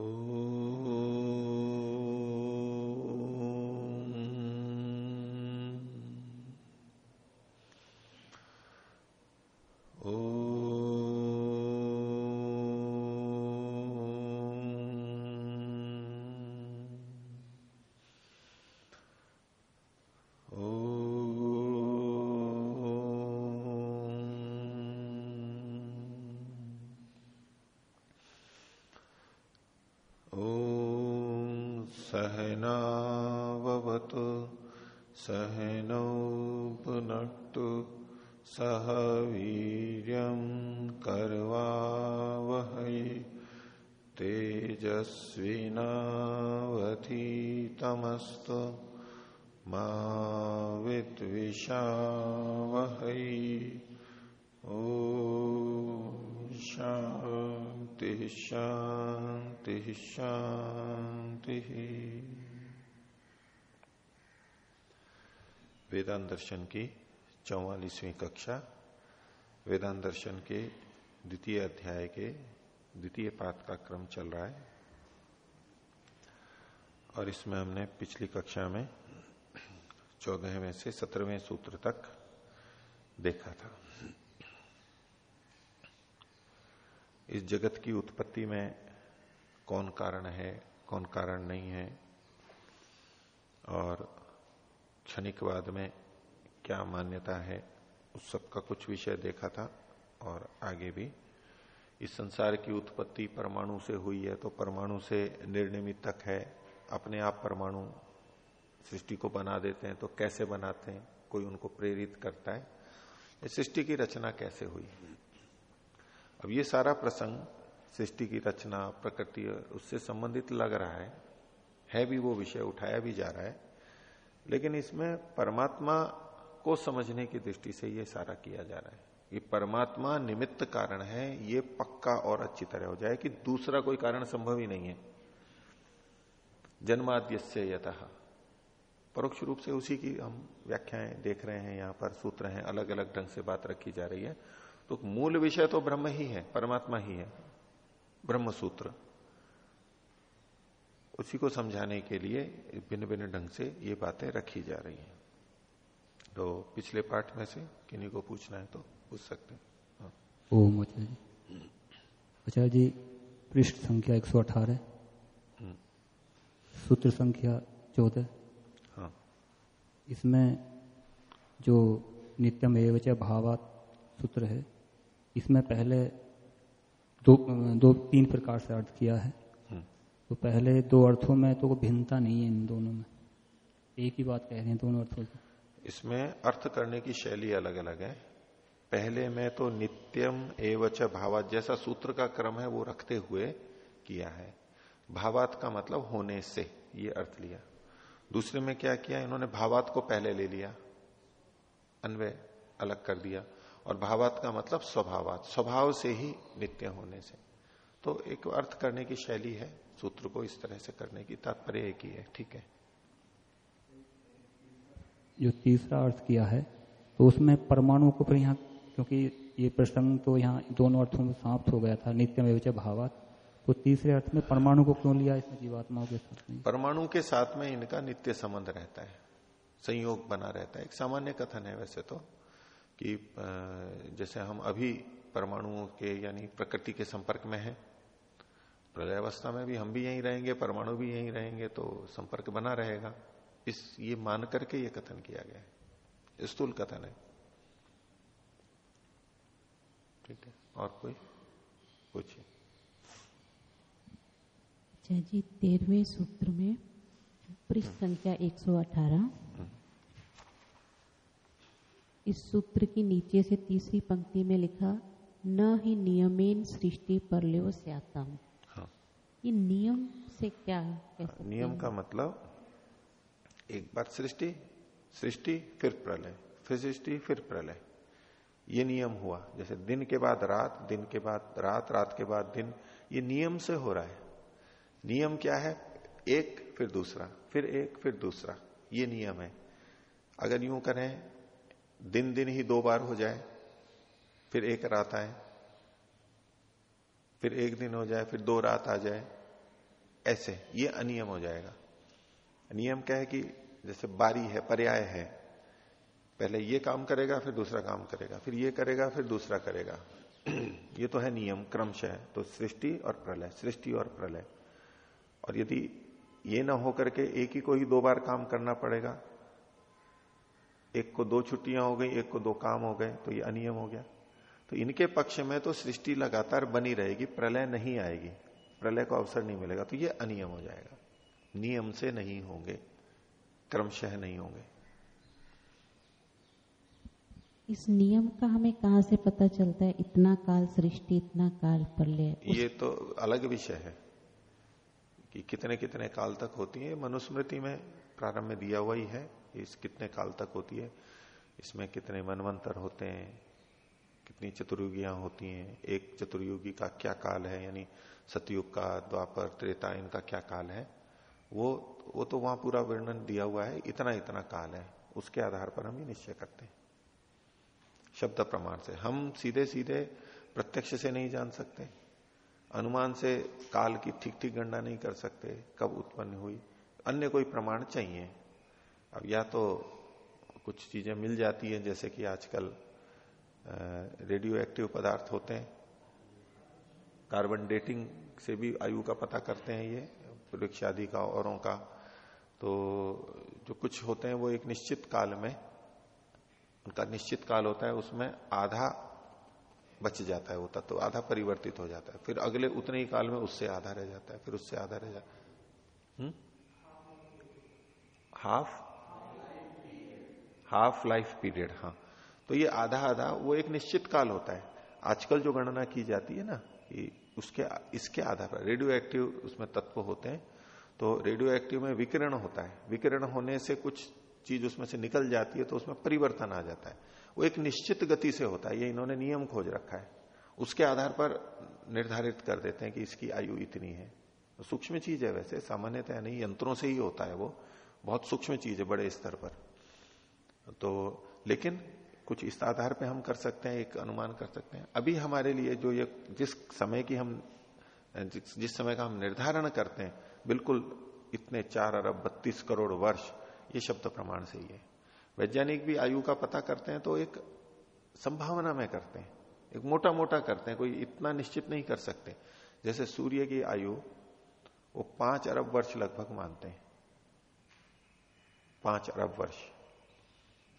Oh. सहनावतु सहनौ पुनक्तु सह वीर कर्वावहै तेजस्विनावधीतमस्तु मा विद्विषावहै। ओ शांति शांति शांति वेदांत दर्शन की चौवालीसवीं कक्षा, वेदांत दर्शन के द्वितीय अध्याय के द्वितीय पाठ का क्रम चल रहा है। और इसमें हमने पिछली कक्षा में चौदहवें से सत्रहवें सूत्र तक देखा था। इस जगत की उत्पत्ति में कौन कारण है, कौन कारण नहीं है, और क्षणिकवाद में क्या मान्यता है, उस सब का कुछ विषय देखा था और आगे भी। इस संसार की उत्पत्ति परमाणु से हुई है तो परमाणु से निर्निमित तक है। अपने आप परमाणु सृष्टि को बना देते हैं तो कैसे बनाते हैं, कोई उनको प्रेरित करता है। सृष्टि की रचना कैसे हुई? अब ये सारा प्रसंग, सृष्टि की रचना, प्रकृति, उससे संबंधित लग रहा है। है भी वो विषय, उठाया भी जा रहा है। लेकिन इसमें परमात्मा को समझने की दृष्टि से ये सारा किया जा रहा है। ये परमात्मा निमित्त कारण है, ये पक्का और अच्छी तरह हो जाए कि दूसरा कोई कारण संभव ही नहीं है। जन्माद्य से यथ परोक्ष रूप से उसी की हम व्याख्याएँ देख रहे हैं, यहाँ पर सूत्र हैं अलग अलग ढंग से बात रखी जा रही है। तो मूल विषय तो ब्रह्म ही है, परमात्मा ही है। ब्रह्म सूत्र उसी को समझाने के लिए भिन्न भिन्न ढंग से ये बातें रखी जा रही हैं। तो पिछले पाठ में से किन्हीं को पूछना है तो पूछ सकते हैं। हाँ। ओम आचार्य जी। आचार्य जी पृष्ठ संख्या 118 अठारह। सूत्र संख्या चौदह। हाँ। इसमें जो नित्यम एवच भावात सूत्र है इसमें पहले दो दो तीन प्रकार से अर्थ किया है। हम्म। तो पहले दो अर्थों में तो भिन्नता नहीं है इन दोनों में। एक ही बात कह रहे हैं दोनों अर्थों की। इसमें अर्थ करने की शैली अलग अलग है। पहले में तो नित्यम एवच भावात, जैसा सूत्र का क्रम है, वो रखते हुए किया है। भावात का मतलब होने से, ये अर्थ लिया। दूसरे में क्या किया? इन्होंने भावात को पहले ले लिया। अन्वय अलग कर दिया। और भावात का मतलब स्वभावात, स्वभाव से ही नित्य होने से। तो एक अर्थ करने की शैली है सूत्र को इस तरह से करने की तात्पर्य एक ही है ठीक है? जो तीसरा अर्थ किया है तो उसमें परमाणु को फिर यहाँ क्योंकि ये प्रसंग तो यहाँ दोनों अर्थों में समाप्त हो गया था नित्य में विचय भावात। तो तीसरे अर्थ में परमाणु को क्यों लिया इसमें जीवात्माओं के साथ में? परमाणु के साथ में इनका नित्य संबंध रहता है संयोग बना रहता है। एक सामान्य कथन है वैसे तो कि जैसे हम अभी परमाणुओं के यानी प्रकृति के संपर्क में है प्रलय अवस्था में भी हम भी यहीं रहेंगे परमाणु भी यहीं रहेंगे तो संपर्क बना रहेगा। इस ये मान करके ये कथन किया गया है। स्थूल कथन है। ठीक है और कोई? पूछिए। जी तेरहवें सूत्र में पृष्ठ संख्या 118 इस सूत्र की नीचे से तीसरी पंक्ति में लिखा न ही नियमेन सृष्टि परलेव स्यातम। ये नियम से क्या है नियम का मतलब एक बार सृष्टि सृष्टि फिर प्रलय फिर सृष्टि फिर प्रलय। ये नियम हुआ जैसे दिन के बाद रात दिन के बाद रात रात के बाद दिन ये नियम से हो रहा है। नियम क्या है? एक फिर दूसरा फिर एक फिर दूसरा ये नियम है। अगर यूँ करें दिन दिन ही दो बार हो जाए फिर एक रात आए फिर एक दिन हो जाए, फिर दो रात आ जाए, ऐसे, ये अनियम हो जाएगा। नियम क्या है कि जैसे बारी है, पर्याय है, पहले ये काम करेगा, फिर दूसरा काम करेगा, फिर ये करेगा, फिर दूसरा करेगा। ये तो है नियम, क्रमशः तो सृष्टि और प्रलय, सृष्टि और प्रलय। और यदि ये ना होकर के एक ही को ही दो बार काम करना पड़ेगा, एक को दो छुट्टियाँ हो गई, एक को दो काम हो गए तो ये अनियम हो गया। तो इनके पक्ष में तो सृष्टि लगातार बनी रहेगी प्रलय नहीं आएगी प्रलय को अवसर नहीं मिलेगा तो ये अनियम हो जाएगा। नियम से नहीं होंगे क्रमशः नहीं होंगे। इस नियम का हमें कहा से पता चलता है? इतना काल सृष्टि इतना काल प्रलय। ये तो अलग विषय है कि कितने कितने काल तक होती है। मनुस्मृति में प्रारंभ में दिया हुआ ही है इस कितने काल तक होती है इसमें कितने मनवंतर होते हैं कितनी चतुर्युगियाँ होती हैं, एक चतुर्युगी का क्या काल है, यानी सतयुग का, द्वापर त्रेता इनका क्या काल है, वो वो तो वहाँ पूरा वर्णन दिया हुआ है, इतना इतना काल है, उसके आधार पर हम ये निश्चय करते हैं। शब्द प्रमाण से। हम सीधे सीधे प्रत्यक्ष से नहीं जान सकते, अनुमान से काल की ठीक ठीक गणना नहीं कर सकते, कब उत्पन्न हुई, अन्य कोई प्रमाण चाहिए। अब या तो कुछ चीज़ें मिल जाती है, जैसे कि आजकल रेडियो एक्टिव पदार्थ होते हैं। कार्बन डेटिंग से भी आयु का पता करते हैं ये, वृक्ष आदि का, औरों का। तो जो कुछ होते हैं वो एक निश्चित काल में, उनका निश्चित काल होता है, उसमें आधा बच जाता है वो तत्व तो आधा परिवर्तित हो जाता है। फिर अगले उतने ही काल में उससे आधा रह जाता है, फिर उससे आधा रह जाता है? हाफ़ हाफ़ लाइफ पीरियड हाँ। तो ये आधा आधा वो एक निश्चित काल होता है। आजकल जो गणना की जाती है ना कि उसके, इसके आधार पर रेडियो एक्टिव उसमें तत्व होते हैं तो रेडियो एक्टिव में विकिरण होता है। विकिरण होने से कुछ चीज़ उसमें से निकल जाती है तो उसमें परिवर्तन आ जाता है। वो एक निश्चित गति से होता है, ये इन्होंने नियम खोज रखा है। उसके आधार पर निर्धारित कर देते हैं कि इसकी आयु इतनी है। तो सूक्ष्म चीज़ है वैसे सामान्यतः नहीं, यंत्रों से ही होता है वो। बहुत सूक्ष्म चीज़ है बड़े स्तर पर। तो लेकिन कुछ इस आधार पे हम कर सकते हैं एक अनुमान कर सकते हैं। अभी हमारे लिए जो ये जिस समय की हम जिस, जिस समय का हम निर्धारण करते हैं बिल्कुल इतने चार अरब बत्तीस करोड़ वर्ष ये शब्द प्रमाण से ही है। वैज्ञानिक भी आयु का पता करते हैं तो एक संभावना में करते हैं। एक मोटा मोटा करते हैं कोई इतना निश्चित नहीं कर सकते। जैसे सूर्य की आयु वो पाँच अरब वर्ष लगभग मानते हैं। पाँच अरब वर्ष।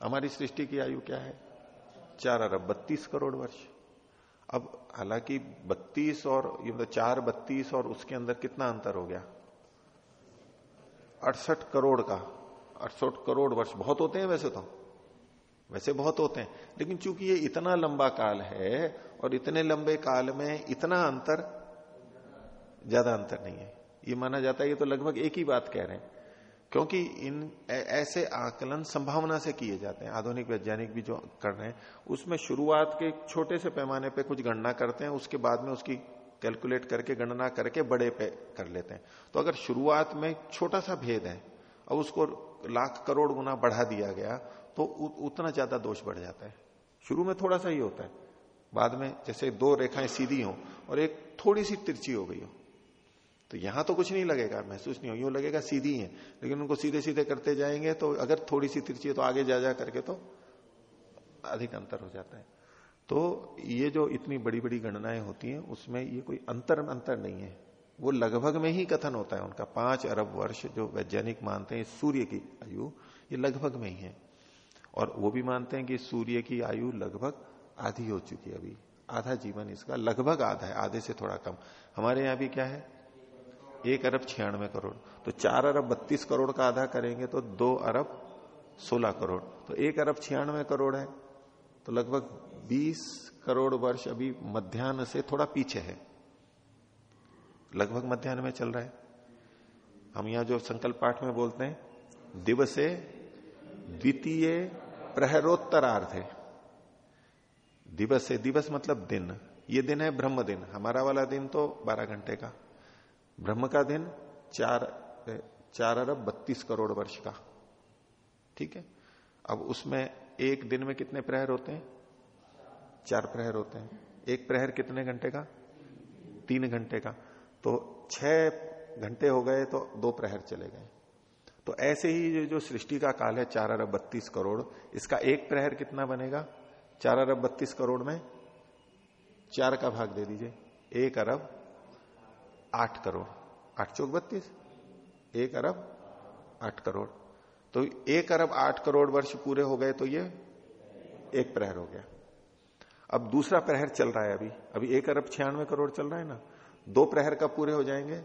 हमारी सृष्टि की आयु क्या है? चार अरब, बत्तीस करोड़ वर्ष। अब हालाँकि बत्तीस और, ये मतलब चार, बत्तीस और उसके अंदर कितना अंतर हो गया? अड़सठ करोड़ का। अड़सठ करोड़ वर्ष बहुत होते हैं वैसे तो। वैसे बहुत होते हैं। लेकिन चूँकि ये इतना लंबा काल है और इतने लंबे काल में इतना अंतर, ज़्यादा अंतर नहीं है। ये माना जाता है, ये तो लगभग एक ही बात कह रहे हैं। क्योंकि इन ऐसे आकलन संभावना से किए जाते हैं। आधुनिक वैज्ञानिक भी जो कर रहे हैं, उसमें शुरुआत के छोटे से पैमाने पे कुछ गणना करते हैं, उसके बाद में उसकी कैलकुलेट करके, गणना करके बड़े पे कर लेते हैं। तो अगर शुरुआत में छोटा सा भेद है, अब उसको लाख करोड़ गुना बढ़ा दिया गया तो उतना ज़्यादा दोष बढ़ जाता है। शुरू में थोड़ा सा ही होता है, बाद में जैसे दो रेखाएँ सीधी हो और एक थोड़ी सी तिरछी हो गई हो तो यहाँ तो कुछ नहीं लगेगा, महसूस नहीं हो यूँ लगेगा सीधी है, लेकिन उनको सीधे सीधे करते जाएँगे तो अगर थोड़ी सी तिरछी है तो आगे जा जा करके तो अधिक अंतर हो जाता है। तो ये जो इतनी बड़ी बड़ी गणनाएँ होती हैं, उसमें ये कोई अंतर अंतर नहीं है। वो लगभग में ही कथन होता है उनका। पाँच अरब वर्ष जो वैज्ञानिक मानते हैं सूर्य की आयु, ये लगभग में ही है। और वो भी मानते हैं कि सूर्य की आयु लगभग आधी हो चुकी है अभी। आधा जीवन इसका लगभग आधा है, आधे से थोड़ा कम। हमारे यहाँ भी क्या है? एक अरब छियानवे करोड़। तो चार अरब बत्तीस करोड़ का आधा करेंगे तो दो अरब सोलह करोड़। तो एक अरब छियानवे करोड़ है। तो लगभग बीस करोड़ वर्ष अभी मध्यान्ह से थोड़ा पीछे है। लगभग मध्यान्ह में चल रहा है। हम यहाँ जो संकल्प पाठ में बोलते हैं, दिवसे द्वितीय प्रहरोत्तरार्थ है। दिवस से दिवस मतलब दिन। ये दिन है ब्रह्म दिन। हमारा वाला दिन तो बारह घंटे का। ब्रह्म का दिन चार चार अरब बत्तीस करोड़ वर्ष का। ठीक है? अब उसमें एक दिन में कितने प्रहर होते हैं? चार प्रहर होते हैं। एक प्रहर कितने घंटे का? तीन घंटे का। तो छह घंटे हो गए तो दो प्रहर चले गए। तो ऐसे ही जो सृष्टि का काल है, चार अरब बत्तीस करोड़, इसका एक प्रहर कितना बनेगा? चार अरब बत्तीस करोड़ में? चार का भाग दे दीजिए। एक अरब आठ करोड़। आठ चौक बत्तीस? एक अरब आठ करोड़। तो एक अरब आठ करोड़ वर्ष पूरे हो गए तो ये एक प्रहर हो गया। अब दूसरा प्रहर चल रहा है अभी। अभी एक अरब छियानवे करोड़ चल रहा है ना। दो प्रहर कब पूरे हो जाएँगे?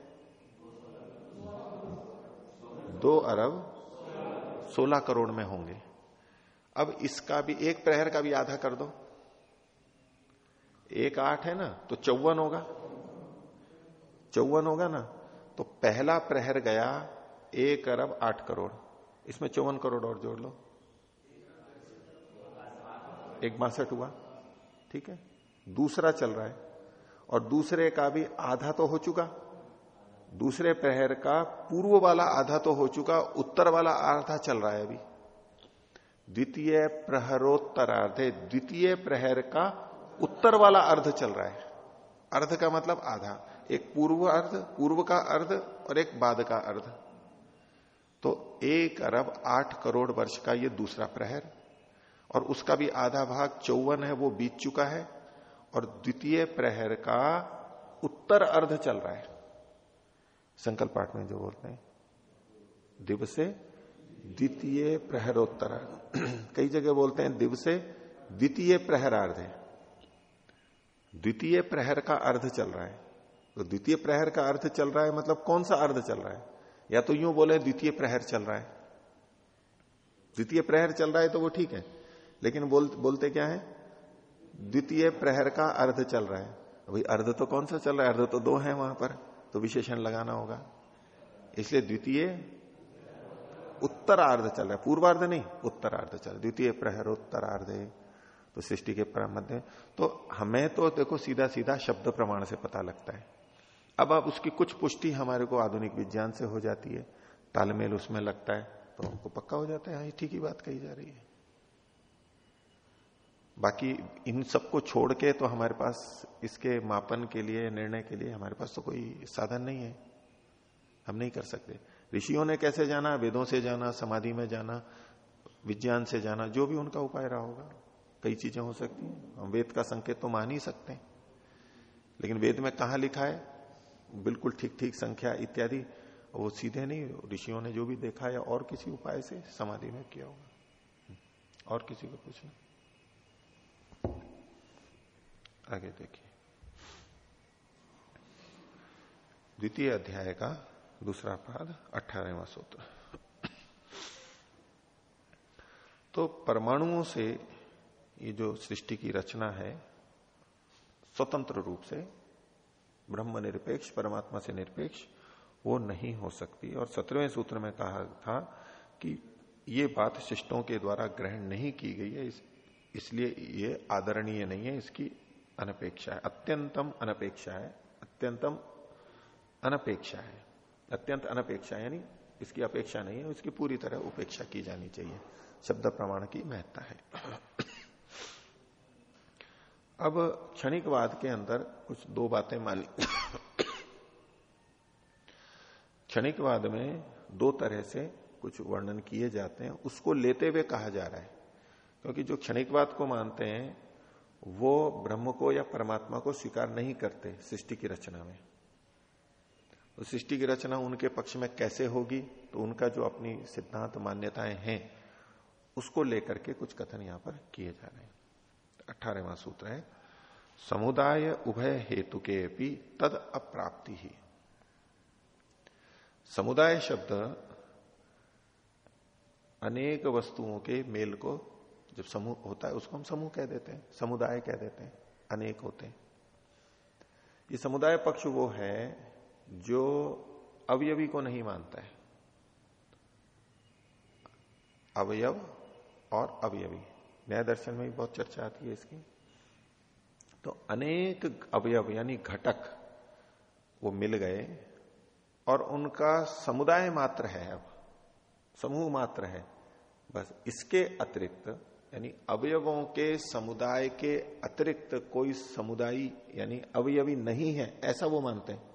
दो अरब सोलह करोड़ में होंगे। अब इसका भी एक प्रहर का भी आधा कर दो। एक आठ है ना तो चौवन होगा। चौवन होगा ना तो पहला प्रहर गया एक अरब आठ करोड़। इसमें चौवन करोड़ और जोड़ लो। एक बासठ हुआ। ठीक है? दूसरा चल रहा है। और दूसरे का भी आधा तो हो चुका। दूसरे प्रहर का पूर्व वाला आधा तो हो चुका, उत्तर वाला आधा चल रहा है अभी। द्वितीय प्रहरोत्तरार्धे, द्वितीय प्रहर का उत्तर वाला अर्ध चल रहा है। अर्ध का मतलब आधा। एक पूर्व अर्ध पूर्व का अर्ध और एक बाद का अर्ध तो एक अरब आठ करोड़ वर्ष का ये दूसरा प्रहर, और उसका भी आधा भाग चौवन है, वो बीत चुका है, और द्वितीय प्रहर का उत्तर अर्ध चल रहा है। संकल्प पाठ में जो बोलते हैं, दिवसे द्वितीय प्रहरोत्तर कई जगह बोलते हैं, दिवसे द्वितीय प्रहरार्ध है। द्वितीय प्रहर का अर्ध चल रहा है। तो द्वितीय प्रहर का अर्थ चल रहा है मतलब कौन सा अर्ध चल रहा है? या तो यूँ बोले द्वितीय प्रहर चल रहा है। द्वितीय प्रहर चल रहा है तो वो ठीक है लेकिन बोल, बोलते क्या है? द्वितीय प्रहर का अर्ध चल रहा है। अभी अर्ध तो कौन सा चल रहा है? अर्ध तो दो है वहाँ पर तो विशेषण लगाना होगा। इसलिए द्वितीय उत्तरार्ध चल रहा है। पूर्वार्ध नहीं उत्तरार्ध चल द्वितीय प्रहर उत्तरार्ध तो सृष्टि के मध्य तो हमें तो देखो सीधा सीधा शब्द प्रमाण से पता लगता है। अब अब उसकी कुछ पुष्टि हमारे को आधुनिक विज्ञान से हो जाती है। तालमेल उसमें लगता है तो हमको पक्का हो जाता है हाँ ठीक ही बात कही जा रही है। बाकी इन सबको छोड़ के तो हमारे पास इसके मापन के लिए, निर्णय के लिए हमारे पास तो कोई साधन नहीं है। हम नहीं कर सकते। ऋषियों ने कैसे जाना, वेदों से जाना, समाधि में जाना, विज्ञान से जाना, जो भी उनका उपाय रहा होगा। कई चीज़ें हो सकती हैं। हम वेद का संकेत तो मान ही सकते हैं। लेकिन वेद में कहा लिखा है? बिल्कुल ठीक ठीक संख्या इत्यादि, वो सीधे नहीं, ऋषियों ने जो भी देखा या और किसी उपाय से समाधि में किया होगा। और किसी को पूछना? आगे देखिए। द्वितीय अध्याय का दूसरा पाद, अठारहवा सूत्र। तो परमाणुओं से ये जो सृष्टि की रचना है, स्वतंत्र रूप से ब्रह्म निरपेक्ष परमात्मा से निरपेक्ष वो नहीं हो सकती। और सत्रहवें सूत्र में कहा था कि ये बात शिष्टों के द्वारा ग्रहण नहीं की गई है इस, इसलिए ये आदरणीय नहीं है इसकी अनपेक्षा है। अत्यंतम अनपेक्षा है अत्यंतम अनपेक्षा है। अत्यंत अनपेक्षा यानी इसकी अपेक्षा नहीं है इसकी पूरी तरह उपेक्षा की जानी चाहिए। शब्द प्रमाण की महत्ता है। अब क्षणिकवाद के अंदर कुछ दो बातें मान क्षणिकवाद में दो तरह से कुछ वर्णन किए जाते हैं। उसको लेते हुए कहा जा रहा है, क्योंकि जो क्षणिकवाद को मानते हैं, वो ब्रह्म को या परमात्मा को स्वीकार नहीं करते सृष्टि की रचना में। तो सृष्टि की रचना उनके पक्ष में कैसे होगी तो उनका जो अपनी सिद्धांत मान्यताएँ हैं, उसको लेकर के कुछ कथन यहाँ पर किए जा रहे हैं। अठारहवा सूत्र है, समुदाय उभय हेतु के भी तद अप्राप्ति ही। समुदाय शब्द अनेक वस्तुओं के मेल को, जब समूह होता है, उसको हम समूह कह देते हैं, समुदाय कह देते हैं, अनेक होते हैं। ये समुदाय पक्ष वो है जो अवयवी को नहीं मानता है। अवयव और अवयवी। न्याय दर्शन में भी बहुत चर्चा आती है इसकी। तो अनेक अवयव, यानी घटक, वो मिल गए और उनका समुदाय मात्र है अब, समूह मात्र है। बस इसके अतिरिक्त, यानी अवयवों के समुदाय के अतिरिक्त कोई समुदाय, यानी अवयवी नहीं है, ऐसा वो मानते हैं।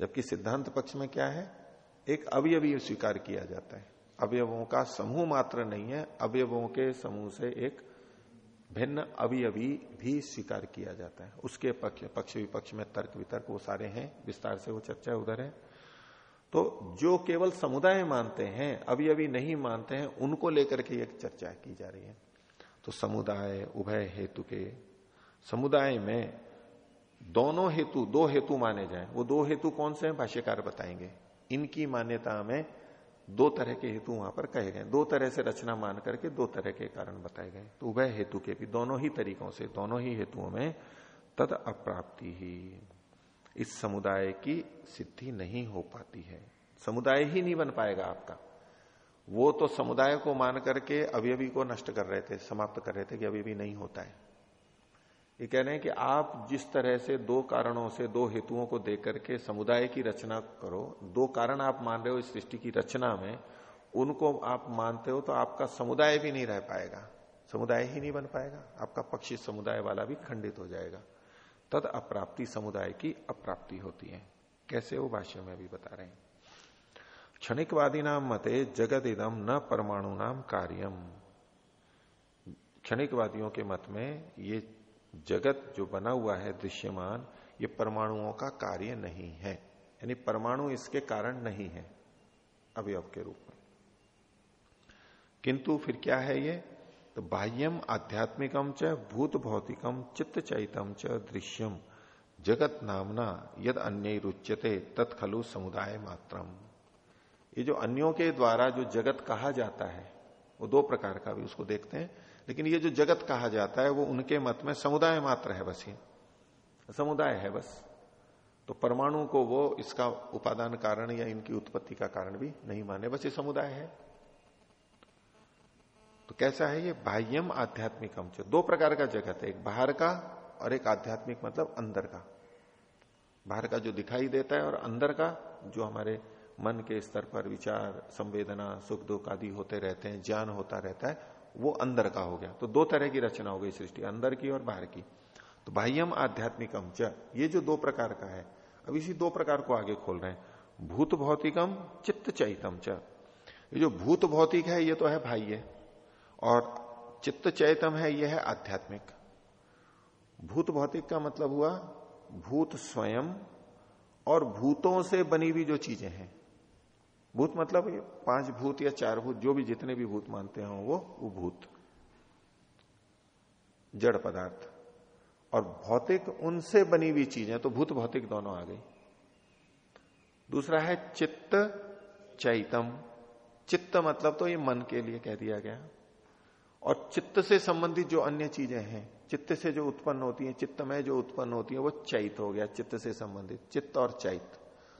जबकि सिद्धांत पक्ष में क्या है? एक अवयवी स्वीकार किया जाता है। अवयवों का समूह मात्र नहीं है, अवयवों के समूह से एक भिन्न अवयवी भी स्वीकार किया जाता है। उसके पक्ष पक्ष विपक्ष में तर्क वितर्क, वो सारे हैं, विस्तार से वो चर्चा उधर है। तो जो केवल समुदाय मानते हैं, अवयवी नहीं मानते हैं, उनको लेकर के एक चर्चा की जा रही है। तो समुदाय, उभय हेतु के, समुदाय में दोनों हेतु, दो हेतु माने जाए। वो दो हेतु कौन से हैं? भाष्यकार बताएँगे। इनकी मान्यता में दो तरह के हेतु वहाँ पर कहे गए। दो तरह से रचना मान करके दो तरह के कारण बताए गए। तो उभय हेतु के भी दोनों ही तरीकों से, दोनों ही हेतुओं में तद अप्राप्ति ही। इस समुदाय की सिद्धि नहीं हो पाती है। समुदाय ही नहीं बन पाएगा आपका। वो तो समुदाय को मान करके अवयवी को नष्ट कर रहे थे, समाप्त कर रहे थे कि अभी अवयवी नहीं होता है। ये कह रहे हैं कि आप जिस तरह से दो कारणों से, दो हेतुओं को देख करके समुदाय की रचना करो, दो कारण आप मान रहे हो इस सृष्टि की रचना में, उनको आप मानते हो तो आपका समुदाय भी नहीं रह पाएगा। समुदाय ही नहीं बन पाएगा। आपका पक्षी समुदाय वाला भी खंडित हो जाएगा। तद अप्राप्ति समुदाय की अप्राप्ति होती है। कैसे वो भाष्य में भी बता रहे हैं? क्षणिकवादी नाम मते जगत इदम न परमाणु नाम कार्यम। क्षणिकवादियों के मत में ये जगत जो बना हुआ है, दृश्यमान, ये परमाणुओं का कार्य नहीं है। यानी परमाणु इसके कारण नहीं है अवयव के रूप में। किंतु फिर क्या है ये? तो बाह्यम आध्यात्मिकम च, भूत भौतिकम, चित्त चैतम च, दृश्यम। जगत नामना, यद अन्य रुच्यते तत्खलु समुदाय मात्रम। ये जो अन्यों के द्वारा जो जगत कहा जाता है, वो दो प्रकार का भी उसको देखते हैं। लेकिन ये जो जगत कहा जाता है, वो उनके मत में समुदाय मात्र है बस ये। समुदाय है बस। तो परमाणु को वो इसका उपादान कारण या इनकी उत्पत्ति का कारण भी नहीं माने। बस ये समुदाय है। तो कैसा है ये? बाह्यम आध्यात्मिकम दो प्रकार का जगत है। एक बाहर का और एक आध्यात्मिक मतलब अंदर का। बाहर का जो दिखाई देता है और अंदर का जो हमारे मन के स्तर पर विचार, संवेदना, सुख दुख आदि होते रहते हैं, ज्ञान होता रहता है वो अंदर का हो गया। तो दो तरह की रचना हो गई सृष्टि, अंदर की और बाहर की। तो बाह्यम आध्यात्मिकम च, ये जो दो प्रकार का है, अब इसी दो प्रकार को आगे खोल रहे हैं। भूत भौतिकम, चित्त चैतम च। ये जो भूत भौतिक है, ये तो है बाह्य, और चित्त चैतम है यह है आध्यात्मिक। भूत भौतिक का मतलब हुआ, भूत स्वयं, और भूतों से बनी हुई जो चीज़ें हैं भूत मतलब पाँच भूत या चार भूत, जो भी जितने भी भूत मानते हो वो वो भूत। जड़ पदार्थ। और भौतिक उनसे बनी हुई चीज़ें तो भूत भौतिक दोनों आ गई। दूसरा है चित्त चैतम। चित्त मतलब तो ये मन के लिए कह दिया गया। और चित्त से संबंधित जो अन्य चीज़ें हैं, चित्त से जो उत्पन्न होती है चित्त में जो उत्पन्न होती है, वो चैत हो गया, चित्त से संबंधित। चित्त और चैत।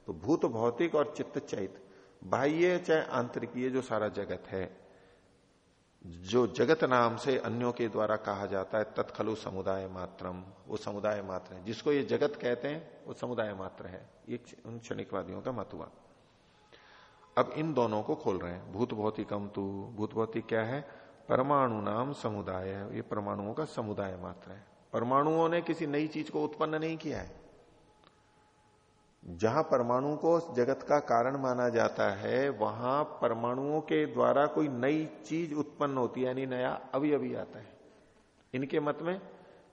तो भूत भौतिक और चित्त चैत। बाह्य चाहे आंतरिक ये जो सारा जगत है, जो जगत नाम से अन्यों के द्वारा कहा जाता है, तत्खलु समुदाय मात्रम, वो समुदाय मात्र है। जिसको ये जगत कहते हैं, वो समुदाय मात्र है। ये उन क्षणिकवादियों का मत हुआ। अब इन दोनों को खोल रहे हैं। भूत भौतिकम तू, भूत भौतिक क्या है? परमाणु नाम समुदाय है। ये परमाणुओं का समुदाय मात्र है। परमाणुओं ने किसी नई चीज़ को उत्पन्न नहीं किया है। जहाँ परमाणु को जगत का कारण माना जाता है, वहाँ परमाणुओं के द्वारा कोई नई चीज़ उत्पन्न होती है, यानी नया अवयवी आता है। इनके मत में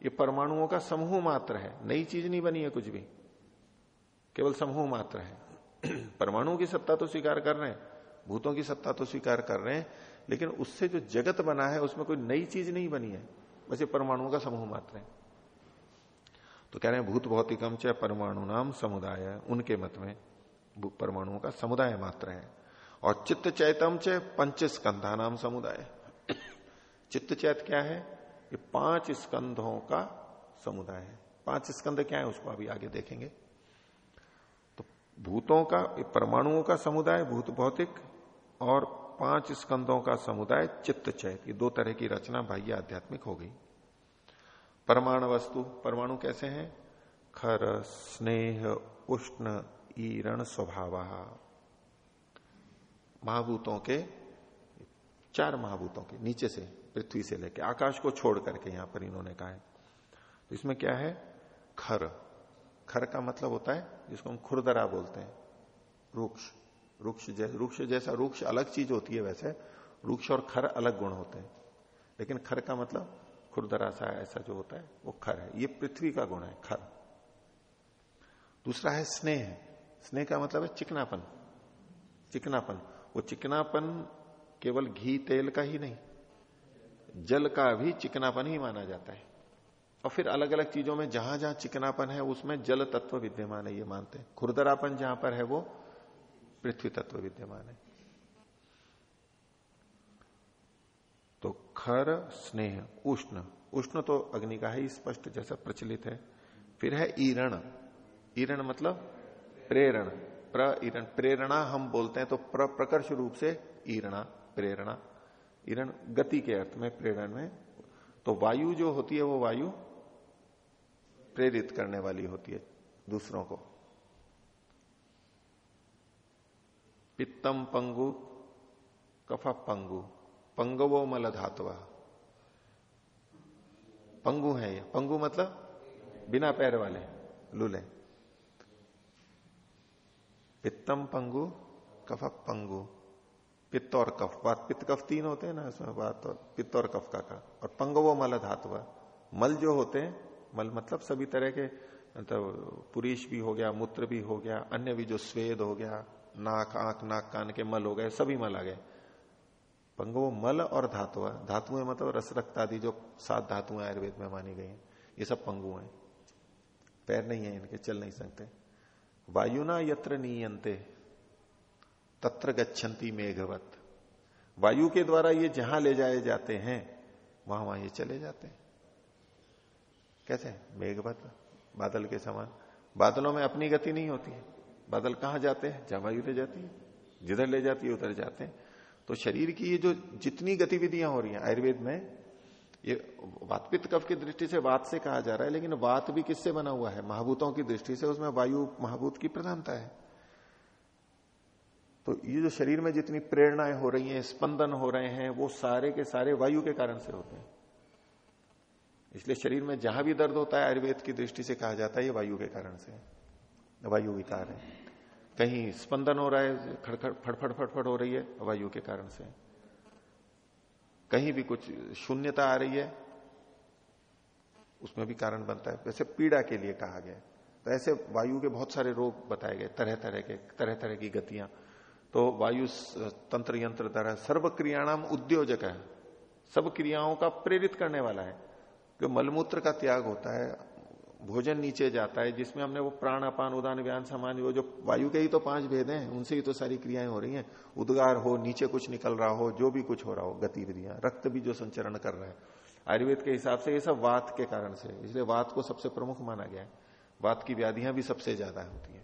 ये परमाणुओं का समूह मात्र है, नई चीज़ नहीं बनी है कुछ भी, केवल समूह मात्र है। परमाणु की सत्ता तो स्वीकार कर रहे हैं, भूतों की सत्ता तो स्वीकार कर रहे हैं, लेकिन उससे जो जगत बना है, उसमें कोई नई चीज़ नहीं बनी है, बस ये परमाणुओं का समूह मात्र है। तो कह रहे हैं भूत भौतिकम चाहे परमाणु नाम समुदाय। उनके मत में परमाणुओं का समुदाय मात्र है। और चित्त चैतम च पंच स्कंधा नाम समुदाय। चित्त चैत क्या है? ये पाँच स्कंधों का समुदाय है। पाँच स्कंध क्या है उसको अभी आगे देखेंगे। तो भूतों का परमाणुओं का समुदाय, भूत भौतिक, और पाँच स्कंदों का समुदाय चित्त चैत। ये दो तरह की रचना बाह्य आध्यात्मिक हो गई। परमाणु वस्तु, परमाणु कैसे हैं? खर, स्नेह, उष्ण, ईरण, स्वभाव। महाभूतों के, चार महाभूतों के, नीचे से, पृथ्वी से लेकर आकाश को छोड़ करके यहाँ पर इन्होंने कहा है। तो इसमें क्या है? खर। खर का मतलब होता है, जिसको हम खुरदरा बोलते हैं। रुक्ष। रुक्ष जैसा रुक्ष जैसा रुक्ष अलग चीज़ होती है वैसे, रुक्ष और खर अलग गुण होते हैं। लेकिन खर का मतलब खुरदरा सा ऐसा जो होता है, वो खर है। ये पृथ्वी का गुण है, खर। दूसरा है स्नेह। स्नेह का मतलब है चिकनापन। चिकनापन। वो चिकनापन केवल घी, तेल का ही नहीं, जल का भी चिकनापन ही माना जाता है। और फिर अलग अलग चीज़ों में जहाँ जहाँ चिकनापन है, उसमें जल तत्व विद्यमान है, ये मानते हैं। खुरदरापन जहाँ पर है, वो पृथ्वी तत्व विद्यमान है तो खर स्नेह, उष्ण। उष्ण तो अग्नि का ही स्पष्ट जैसा प्रचलित है। फिर है ईरण। ईरण मतलब प्रेरण। प्र ईरण। प्रेरणा हम बोलते हैं तो प्र प्रकर्ष रूप से ईरणा, प्रेरणा। ईरण गति के अर्थ में, प्रेरण में। तो वायु जो होती है वो वायु प्रेरित करने वाली होती है दूसरों को। पित्तम पंगु कफ पंगु पंगवो मल धातुआ पंगु है ये। पंगु मतलब बिना पैर वाले, लूले। पित्तम पंगु कफ पंगु। पित्त और कफ। बात पित्त कफ तीन होते हैं ना, इसमें बात और पित्त और कफ का का। और पंगवो मल धातुआ मल जो होते हैं, मल मतलब सभी तरह के मतलब पुरुष भी हो गया, मूत्र भी हो गया, अन्य भी जो स्वेद हो गया, नाक, आँख, नाक, कान के मल हो गए, सभी मल आ गए। पंगो मल और धातु धातुएँ मतलब रस रक्त आदि, जो सात धातुएँ आयुर्वेद में मानी गई हैं। ये सब पंगु हैं। पैर नहीं है इनके, चल नहीं सकते। वायुना यत्र नीयंते तत्र गच्छन्ति मेघवत। वायु के द्वारा ये जहाँ ले जाए जाते हैं, वहाँ वहाँ ये चले जाते हैं। कैसे? मेघवत, बादल के समान। बादलों में अपनी गति नहीं होती है। बादल कहाँ जाते हैं? जहाँ वायु ले जाती है। जिधर ले जाती है, उधर जाते हैं। तो शरीर की ये जो जितनी गतिविधियाँ हो रही हैं, आयुर्वेद में, ये वातपित कफ की दृष्टि से वात से कहा जा रहा है, लेकिन वात भी किससे बना हुआ है? महाभूतों की दृष्टि से उसमें वायु महाभूत की प्रधानता है। तो ये जो शरीर में जितनी प्रेरणाएँ हो रही हैं, स्पंदन हो रहे हैं, वो सारे के सारे वायु के कारण से होते हैं। इसलिए शरीर में जहाँ भी दर्द होता है, आयुर्वेद की दृष्टि से कहा जाता है, ये वायु के कारण से, वायु विकार है। कहीं स्पंदन हो रहा है, खड़खड़ फटफट फटफट हो रही है वायु के कारण से। कहीं भी कुछ शून्यता आ रही है, उसमें भी कारण बनता है। वैसे पीड़ा के लिए कहा गया तो ऐसे वायु के बहुत सारे रोग बताए गए तरह तरह के तरह तरह की गतियाँ। तो वायु तंत्र, यंत्र द्वारा सर्व क्रियाणाम उद्योजक है। सब क्रियाओं का प्रेरित करने वाला है। जो मलमूत्र का त्याग होता है भोजन नीचे जाता है, जिसमें हमने वो प्राण, अपान, उदान, व्यान, समान, वो जो वायु के ही तो पाँच भेद हैं, उनसे ही तो सारी क्रियाएँ हो रही हैं। उद्गार हो, नीचे कुछ निकल रहा हो, जो भी कुछ हो रहा हो, गतिविधियाँ, रक्त भी जो संचरण कर रहा है। आयुर्वेद के हिसाब से ये सब वात के कारण से, इसलिए वात को सबसे प्रमुख माना गया है। वात की व्याधियाँ भी सबसे ज़्यादा होती है।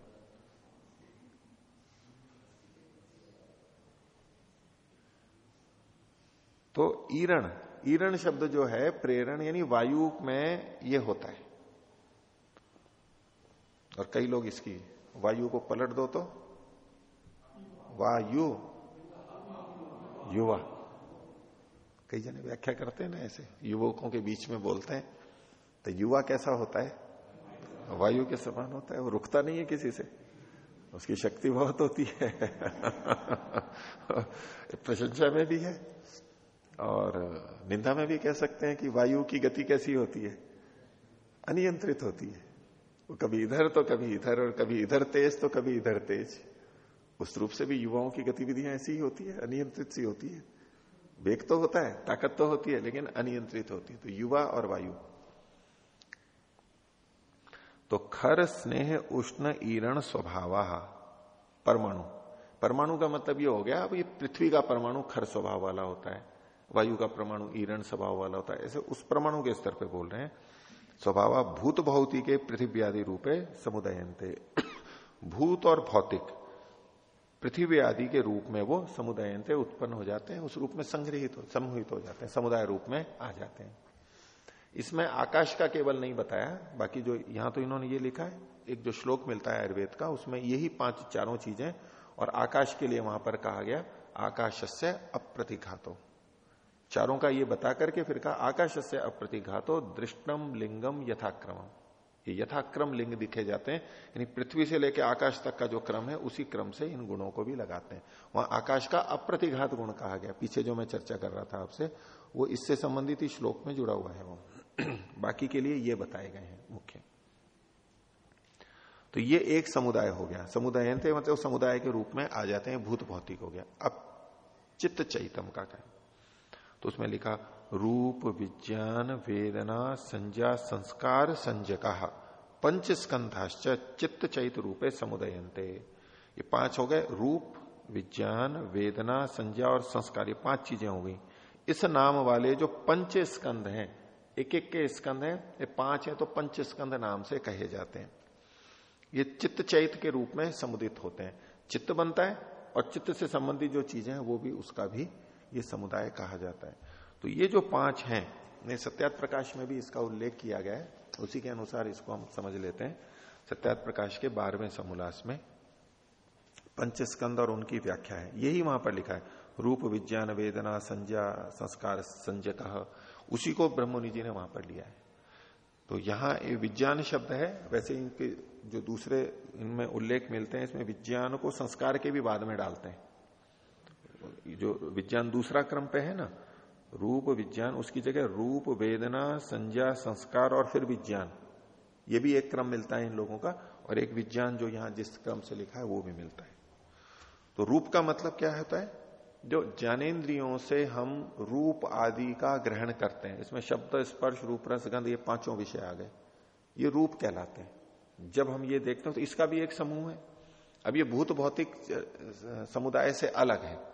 तो ईरण ईरण शब्द जो है, प्रेरण, यानी वायु में ये होता है। और कई लोग इसकी वायु को पलट दो तो वायु युवा। कई जने व्याख्या करते हैं ना ऐसे, युवकों के बीच में बोलते हैं तो युवा कैसा होता है? वायु के समान होता है, वो रुकता नहीं है किसी से। उसकी शक्ति बहुत होती है। प्रशंसा में भी है और निंदा में भी कह सकते हैं कि वायु की गति कैसी होती है? अनियंत्रित होती है। वो कभी इधर तो कभी इधर और कभी इधर तेज तो कभी इधर तेज। उस रूप से भी युवाओं की गतिविधियाँ ऐसी ही होती है, अनियंत्रित सी होती है। वेग तो होता है, ताकत तो होती है, लेकिन अनियंत्रित होती है। तो युवा और वायु। तो खर स्नेह उष्ण ईरण स्वभाव परमाणु। परमाणु का मतलब ये हो गया, अब ये पृथ्वी का परमाणु खर स्वभाव वाला होता है, वायु का परमाणु ईरण स्वभाव वाला होता है। ऐसे उस परमाणु के स्तर पे बोल रहे हैं। स्वभाव भूत भौतिक पृथ्वी आदि रूपे समुदयंते भूत और भौतिक पृथ्वी आदि के रूप में वो समुदायंते उत्पन्न हो जाते हैं, उस रूप में संग्रहित हो, समूहित हो जाते हैं, समुदाय रूप में आ जाते हैं। इसमें आकाश का केवल नहीं बताया, बाकी जो यहाँ तो इन्होंने ये लिखा है, एक जो श्लोक मिलता है आयुर्वेद का, उसमें यही पाँच चारों चीज़ें, और आकाश के लिए वहाँ पर कहा गया आकाश से अप्रतिघातो। चारों का ये बता करके फिर कहा, आकाश से अप्रतिघातो दृष्टम लिंगम यथाक्रम ये यथाक्रम लिंग दिखे जाते हैं, यानी पृथ्वी से लेकर आकाश तक का जो क्रम है, उसी क्रम से इन गुणों को भी लगाते हैं। वहाँ आकाश का अप्रतिघात गुण कहा गया। पीछे जो मैं चर्चा कर रहा था आपसे, वो इससे संबंधित ही श्लोक में जुड़ा हुआ है वो। बाकी के लिए ये बताए गए हैं मुख्य। तो ये एक समुदाय हो गया। समुदाय मतलब समुदाय के रूप में आ जाते हैं भूत भौतिक हो गया। अब चित्त चैतम का क्या तो उसमें लिखा, रूप, विज्ञान, वेदना, संज्ञा, संस्कार, संजका पंच स्कंधाश्च चित्त चैत रूपे समुदयंते ये पाँच हो गए, रूप, विज्ञान, वेदना, संज्ञा और संस्कार, ये पाँच चीज़ें हो गई। इस नाम वाले जो पंच स्कंद हैं एक एक के स्कंद हैं, ये पाँच है तो पंच स्कंद नाम से कहे जाते हैं। ये चित्त चैत के रूप में समुदित होते हैं। चित्त बनता है और चित्त से संबंधित जो चीज़ें हैं, वो भी उसका भी ये समुदाय कहा जाता है। तो ये जो पाँच हैं ने सत्यात प्रकाश में भी इसका उल्लेख किया गया है, उसी के अनुसार इसको हम समझ लेते हैं। सत्यात प्रकाश के बारहवें समोल्लास में पंचस्कंद और उनकी व्याख्या है। यही वहाँ पर लिखा है, रूप विज्ञान वेदना संज्ञा संस्कार संजक उसी को ब्रह्मनि जी ने वहाँ पर लिया है। तो यहाँ विज्ञान शब्द है, वैसे इनके जो दूसरे इनमें उल्लेख मिलते हैं, इसमें विज्ञान को संस्कार के भी बाद में डालते हैं। जो विज्ञान दूसरा क्रम पे है ना, रूप विज्ञान, उसकी जगह रूप, वेदना, संज्ञा, संस्कार और फिर विज्ञान। ये भी एक क्रम मिलता है इन लोगों का, और एक विज्ञान जो यहाँ जिस क्रम से लिखा है, वो भी मिलता है। तो रूप का मतलब क्या होता है? जो ज्ञानेन्द्रियों से हम रूप आदि का ग्रहण करते हैं, इसमें शब्द, स्पर्श, रूप, रसगंध, ये पाँचों विषय आ गए। ये रूप कहलाते हैं। जब हम ये देखते हैं तो इसका भी एक समूह है। अब ये भूत भौतिक समुदाय से अलग है।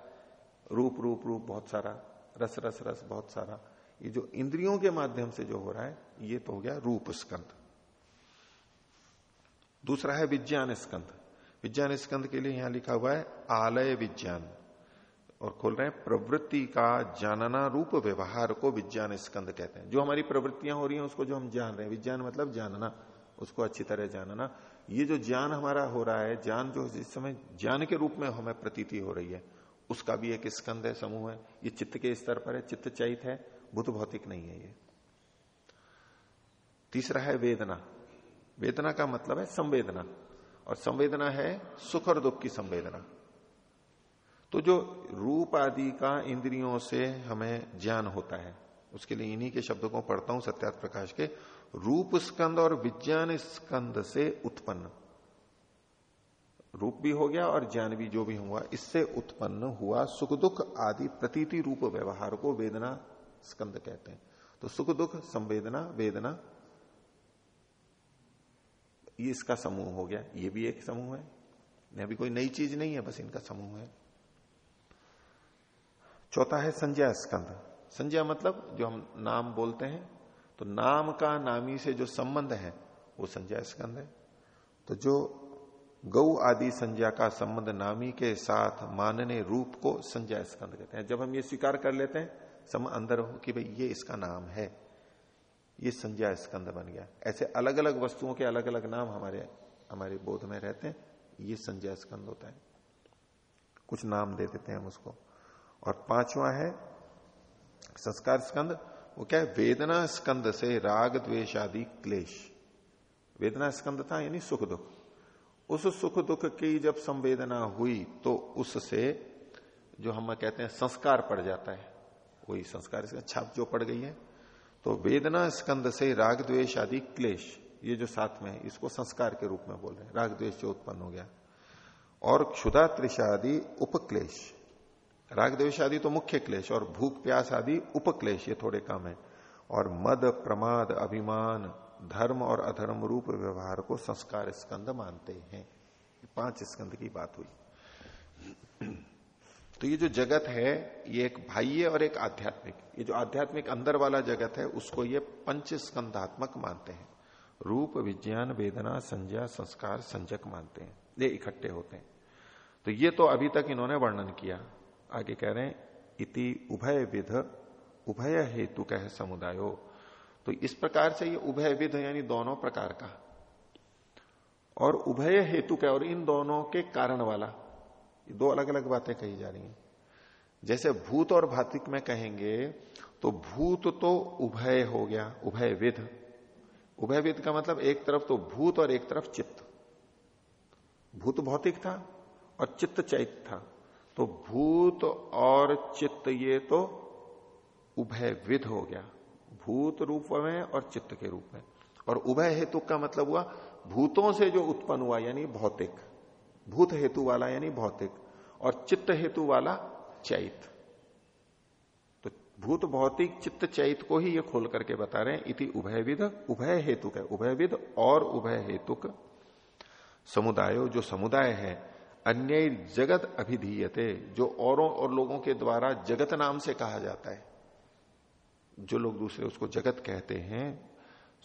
रूप रूप रूप बहुत सारा, रस रस रस बहुत सारा। ये जो इंद्रियों के माध्यम से जो हो रहा है, ये तो हो गया रूप स्कंध दूसरा है विज्ञान स्कंद। विज्ञान स्कंद के लिए यहाँ लिखा हुआ है आलय विज्ञान। और खोल रहे हैं, प्रवृत्ति का जानना रूप व्यवहार को विज्ञान स्कंद कहते हैं। जो हमारी प्रवृत्तियाँ हो रही हैं, उसको जो हम जान रहे हैं। विज्ञान मतलब जानना, उसको अच्छी तरह जानना। ये जो ज्ञान हमारा हो रहा है, ज्ञान जो इस समय ज्ञान के रूप में हमें प्रतीति हो रही है उसका भी एक स्कंद है, समूह है। ये चित्त के स्तर पर है, चित्त चैत है। भूत भौतिक नहीं है ये। तीसरा है वेदना। वेदना का मतलब है संवेदना। और संवेदना है सुख और दुख की संवेदना। तो जो रूप आदि का इंद्रियों से हमें ज्ञान होता है, उसके लिए इन्हीं के शब्दों को पढ़ता हूँ, सत्यार्थ प्रकाश के। रूप स्कंद और विज्ञान स्कंद से उत्पन्न। रूप भी हो गया और ज्ञान भी जो भी हुआ, इससे उत्पन्न हुआ सुख दुख आदि प्रतीति रूप व्यवहार को वेदना स्कंद कहते हैं। तो सुख दुख, संवेदना, वेदना, ये इसका समूह हो गया। ये भी एक समूह है। अभी कोई नई चीज़ नहीं है, बस इनका समूह है। चौथा है संज्ञा स्कंद। संज्ञा मतलब जो हम नाम बोलते हैं तो नाम का नामी से जो संबंध है, वो संज्ञा स्कंद है। तो जो गौ आदि संज्ञा का संबंध नामी के साथ मानने रूप को संज्ञा स्कंद कहते हैं। जब हम ये स्वीकार कर लेते हैं, सम अंदर हो कि भाई ये इसका नाम है। ये संज्ञा स्कंद बन गया। ऐसे अलग अलग वस्तुओं के अलग अलग नाम हमारे हमारे बोध में रहते हैं, ये संज्ञा स्कंद होता है। कुछ नाम दे देते हैं हम उसको। और पांचवा है, संस्कार स्कंद। वो क्या है? वेदना स्कंद से राग द्वेश आदि क्लेश। वेदना स्कंद था, यानी सुख दुख। उस सुख दुख की जब संवेदना हुई तो उससे जो हम कहते हैं संस्कार पड़ जाता है। वही संस्कार इसका छाप जो पड़ गई है। तो वेदना, स्कंद से राग द्वेश आदि, क्लेश, ये जो साथ में है, इसको संस्कार के रूप में बोल रहे हैं। राग द्वेश जो उत्पन्न हो गया। और क्षुदा त्रिषादि उपक्लेश। राग द्वेश आदि तो मुख्य क्लेश, और भूख, प्यास आदि, उपक्लेश, ये थोड़े काम है। और मद, प्रमाद, अभिमान धर्म और अधर्म रूप व्यवहार को संस्कार स्कंद मानते हैं। पाँच स्कंद की बात हुई। तो ये जो जगत है, ये एक बाह्य और एक आध्यात्मिक। ये जो आध्यात्मिक अंदर वाला जगत है, उसको ये पंच स्कंधात्मक मानते हैं। रूप, विज्ञान, वेदना, संज्ञा, संस्कार, संजक मानते हैं। ये इकट्ठे होते हैं। तो ये तो अभी तक इन्होंने वर्णन किया। आगे कह रहे हैं, इति उभय विध उभय हेतु कह समुदायो। तो इस प्रकार से ये उभय विध यानी दोनों प्रकार का। और उभय हेतु का और इन दोनों के कारण वाला। ये दो अलग अलग बातें कही जा रही हैं। जैसे भूत और भातिक में कहेंगे तो भूत तो उभय हो गया, उभय विध। उभयविद का मतलब एक तरफ़ तो भूत और एक तरफ़ चित्त। भूत भौतिक था और चित्त चैत था। तो भूत और चित्त ये तो उभय विध हो गया। भूत रूप में और चित्त के रूप में। और उभय हेतु का मतलब हुआ, भूतों से जो उत्पन्न हुआ, यानी भौतिक। भूत हेतु वाला, यानी भौतिक। और चित्त हेतु वाला, चैत। तो भूत, भौतिक, चित्त, चैत को ही ये खोल करके बता रहे हैं, इति उभयविद, उभय हेतु है उभयविद और उभय हेतुक समुदायो, जो समुदाय है, अन्य जगत अभिधीयते, जो औरों और लोगों के द्वारा जगत नाम से कहा जाता है। जो लोग दूसरे उसको जगत कहते हैं,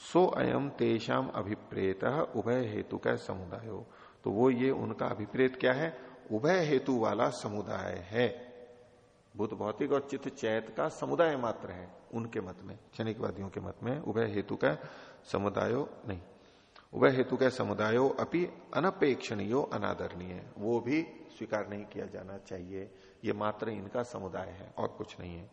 सो अयम तेषाम अभिप्रेत उभय हेतु का समुदाय तो वो ये उनका अभिप्रेत क्या है? उभय हेतु वाला समुदाय है। बुद्ध भौतिक और चित्त चैत का समुदाय मात्र है, उनके मत में, क्षणिकवादियों के मत में उभय हेतु का समुदायो नहीं। उभय हेतु का समुदायो अपनी अनपेक्षणीय अनादरणीय वो भी स्वीकार नहीं किया जाना चाहिए। ये मात्र इनका समुदाय है, और कुछ नहीं है।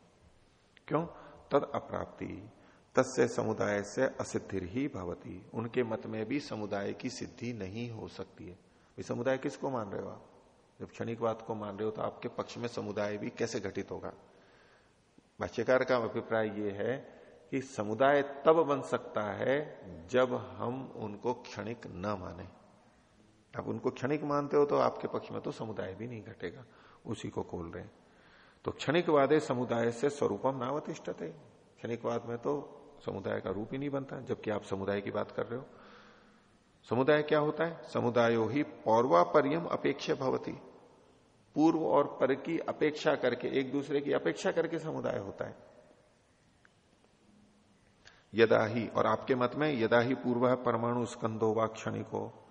क्यों? तद अप्राप्ति। तस्य समुदाय से असिद्धि ही भवती। उनके मत में भी समुदाय की सिद्धि नहीं हो सकती है। ये समुदाय किसको मान रहे हो आप? जब क्षणिकवाद को मान रहे हो तो आपके पक्ष में समुदाय भी कैसे घटित होगा? भाष्यकार का अभिप्राय यह है कि समुदाय तब बन सकता है जब हम उनको क्षणिक न माने। आप उनको क्षणिक मानते हो तो आपके पक्ष में तो समुदाय भी नहीं घटेगा। उसी को खोल रहे हैं। तो क्षणिकवादे समुदाय से स्वरूपम नावतिष्ठते। क्षणिकवाद में तो समुदाय का रूप ही नहीं बनता, जबकि आप समुदाय की बात कर रहे हो। समुदाय क्या होता है? समुदायो ही पौर्वापर्यम अपेक्षा भवती। पूर्व और पर की अपेक्षा करके, एक दूसरे की अपेक्षा करके समुदाय होता है। यदा ही, और आपके मत में, यदा ही पूर्व परमाणु स्कंदो व क्षणिको,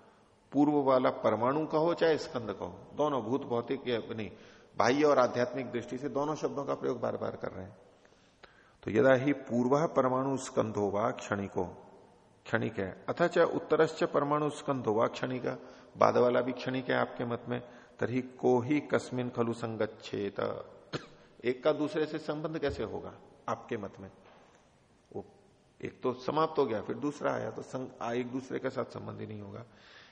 पूर्व वाला परमाणु कहो चाहे स्कंद कहो, दोनों भूत भौतिक नहीं बाह्य और आध्यात्मिक दृष्टि से दोनों शब्दों का प्रयोग बार बार कर रहे हैं। तो यदा ही पूर्व परमाणु स्कंधो व क्षणिको क्षणिक है। अथच उत्तरश्च परमाणु स्कंधो व क्षणिक बाद वाला भी क्षणिक है आपके मत में तरी को ही कस्मिन खलु संगच्छेत। एक का दूसरे से संबंध कैसे होगा आपके मत में? वो एक तो समाप्त हो गया फिर दूसरा आया तो संग, एक दूसरे के साथ संबंध ही नहीं होगा।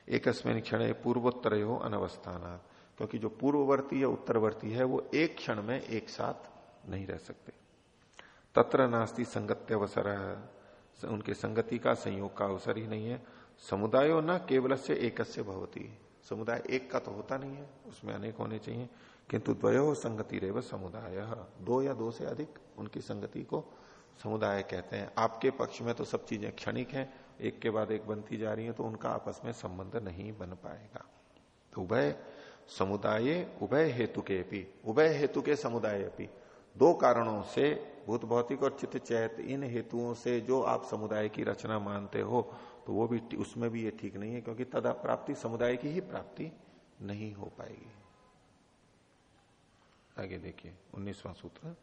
एक क्षण पूर्वोत्तर हो अनवस्थाना क्योंकि जो पूर्ववर्ती या उत्तरवर्ती है, वो एक क्षण में एक साथ नहीं रह सकते। तत्र नास्ती संगत्य अवसर उनके संगति का, संयोग का अवसर ही नहीं है। समुदायों न केवल से एक भवती। समुदाय एक का तो होता नहीं है, उसमें अनेक होने चाहिए। किंतु द्वयो संगति रेव समुदाय। दो या दो से अधिक उनकी संगति को समुदाय कहते हैं। आपके पक्ष में तो सब चीज़ें क्षणिक हैं, एक के बाद एक बनती जा रही है तो उनका आपस में संबंध नहीं बन पाएगा। तो उभय समुदाय उभय हेतु के भी उभय हेतु के समुदाय भी दो कारणों से भूत भौतिक और चित्त चैत, इन हेतुओं से जो आप समुदाय की रचना मानते हो तो वो भी उसमें भी ये ठीक नहीं है, क्योंकि तदा प्राप्ति समुदाय की ही प्राप्ति नहीं हो पाएगी। आगे देखिए, उन्नीसवां सूत्र।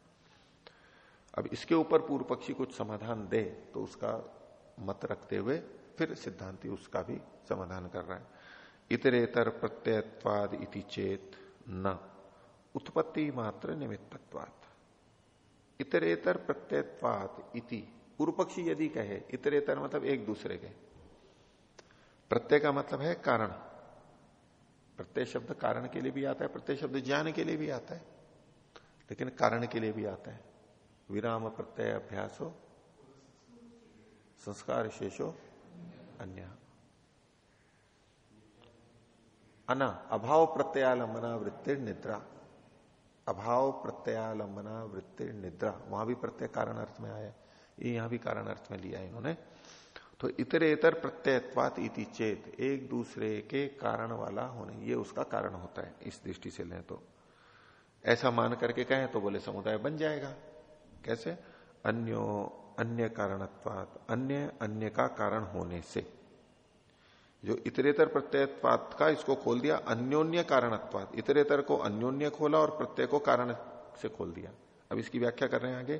अब इसके ऊपर पूर्व पक्षी कुछ समाधान दे तो उसका मत रखते हुए फिर सिद्धांति उसका भी समाधान कर रहा है। इतरेतर प्रत्ययत्वाद इति चेत न। उत्पत्ति मात्र निमित्तत्वाद इतरेतर प्रत्ययत्वाद इति। पूर्व पक्षी यदि कहे, इतरेतर मतलब एक दूसरे के। प्रत्यय का मतलब है कारण। प्रत्यय शब्द कारण के लिए भी आता है, प्रत्यय शब्द ज्ञान के लिए भी आता है। लेकिन कारण के लिए भी आता है। विराम, प्रत्यय, अभ्यास हो संस्कार, शेषो, अन्य। अना अभाव प्रत्ययालंबना वृत्ति निद्रा अभाव प्रत्ययालंबना वृत्ति निद्रा वहाँ भी प्रत्यय कारण अर्थ में आया। ये यहाँ भी कारण अर्थ में लिया इन्होंने। तो इतरेतर प्रत्ययत्वात इति चेत, एक दूसरे के कारण वाला होने, ये उसका कारण होता है, इस दृष्टि से लें तो। ऐसा मान करके कहें तो बोले, समुदाय बन जाएगा। कैसे? अन्यो, अन्य कारणत्वात, अन्य अन्य का कारण होने से। जो इतरेतर प्रत्ययत्वात का इसको खोल दिया, अन्योन्य कारणत्वात। इतरेतर को अन्योन्य खोला और प्रत्यय को कारण से खोल दिया। अब इसकी व्याख्या कर रहे हैं आगे।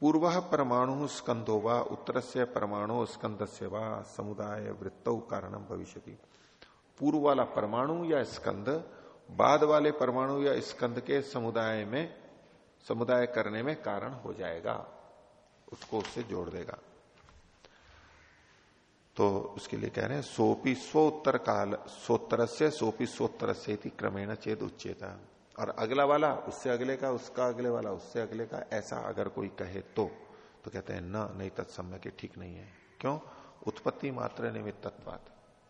पूर्व परमाणु स्कंदो व उत्तर से परमाणु स्कंद से व, समुदाय वृत्त कारणम भविष्य पूर्व वाला परमाणु या स्कंद, बाद वाले परमाणु या स्कंद के समुदाय में, समुदाय करने में कारण हो जाएगा। उसको उससे जोड़ देगा। तो उसके लिए कह रहे हैं, सोपी स्वोत्तर काल सोत्तर से सोपी स्वोत्तर से क्रमेण चेत उच्चेता और अगला वाला, उससे अगले का, उसका अगले वाला, उससे अगले का, ऐसा अगर कोई कहे तो तो कहते हैं, न, नहीं तत्समय के ठीक नहीं है। क्यों? उत्पत्ति मात्र निमित्त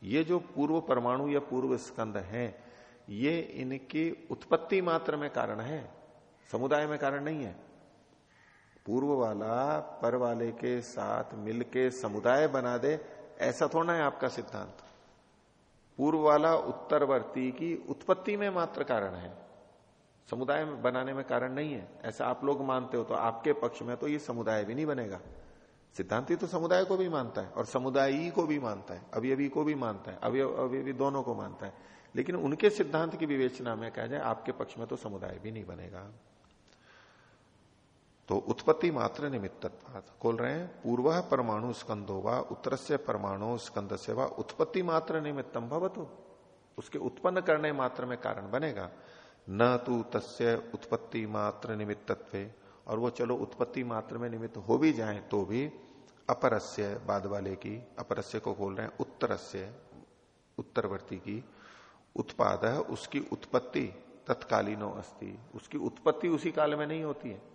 ये जो पूर्व परमाणु या पूर्व स्कंद है, ये इनकी उत्पत्ति मात्र में कारण है, समुदाय में कारण नहीं है। पूर्व वाला, पर वाले के साथ मिलके समुदाय बना दे ऐसा थोड़ा है आपका सिद्धांत। पूर्व वाला उत्तरवर्ती की उत्पत्ति में मात्र कारण है। समुदाय बनाने में कारण नहीं है। ऐसा आप लोग मानते हो तो आपके पक्ष में तो ये समुदाय भी नहीं बनेगा। सिद्धांति तो समुदाय को भी मानता है और समुदायी को भी मानता है अभी अभी को भी मानता है अभी अभी अभी दोनों को मानता है। लेकिन उनके सिद्धांत की विवेचना में कहा जाए, आपके पक्ष में तो समुदाय भी नहीं बनेगा। तो उत्पत्ति मात्र निमित्त खोल रहे हैं? पूर्व परमाणु स्कंदो व उत्तर से परमाणु स्कंद से व, उत्पत्ति मात्र निमित्तम भवतु। उसके उत्पन्न करने मात्र में कारण बनेगा। न तो तस्य उत्पत्ति मात्र निमित्तत्व। और वो चलो उत्पत्ति मात्र में निमित्त हो भी जाए तो भी अपरस्य बाद वाले की, अपरस्य को बोल रहे हैं, उत्तरस्य, उत्तरवर्ती की उत्पाद उसकी उत्पत्ति तत्कालीनो अस्ति। उसकी उत्पत्ति उसी काल में नहीं होती है।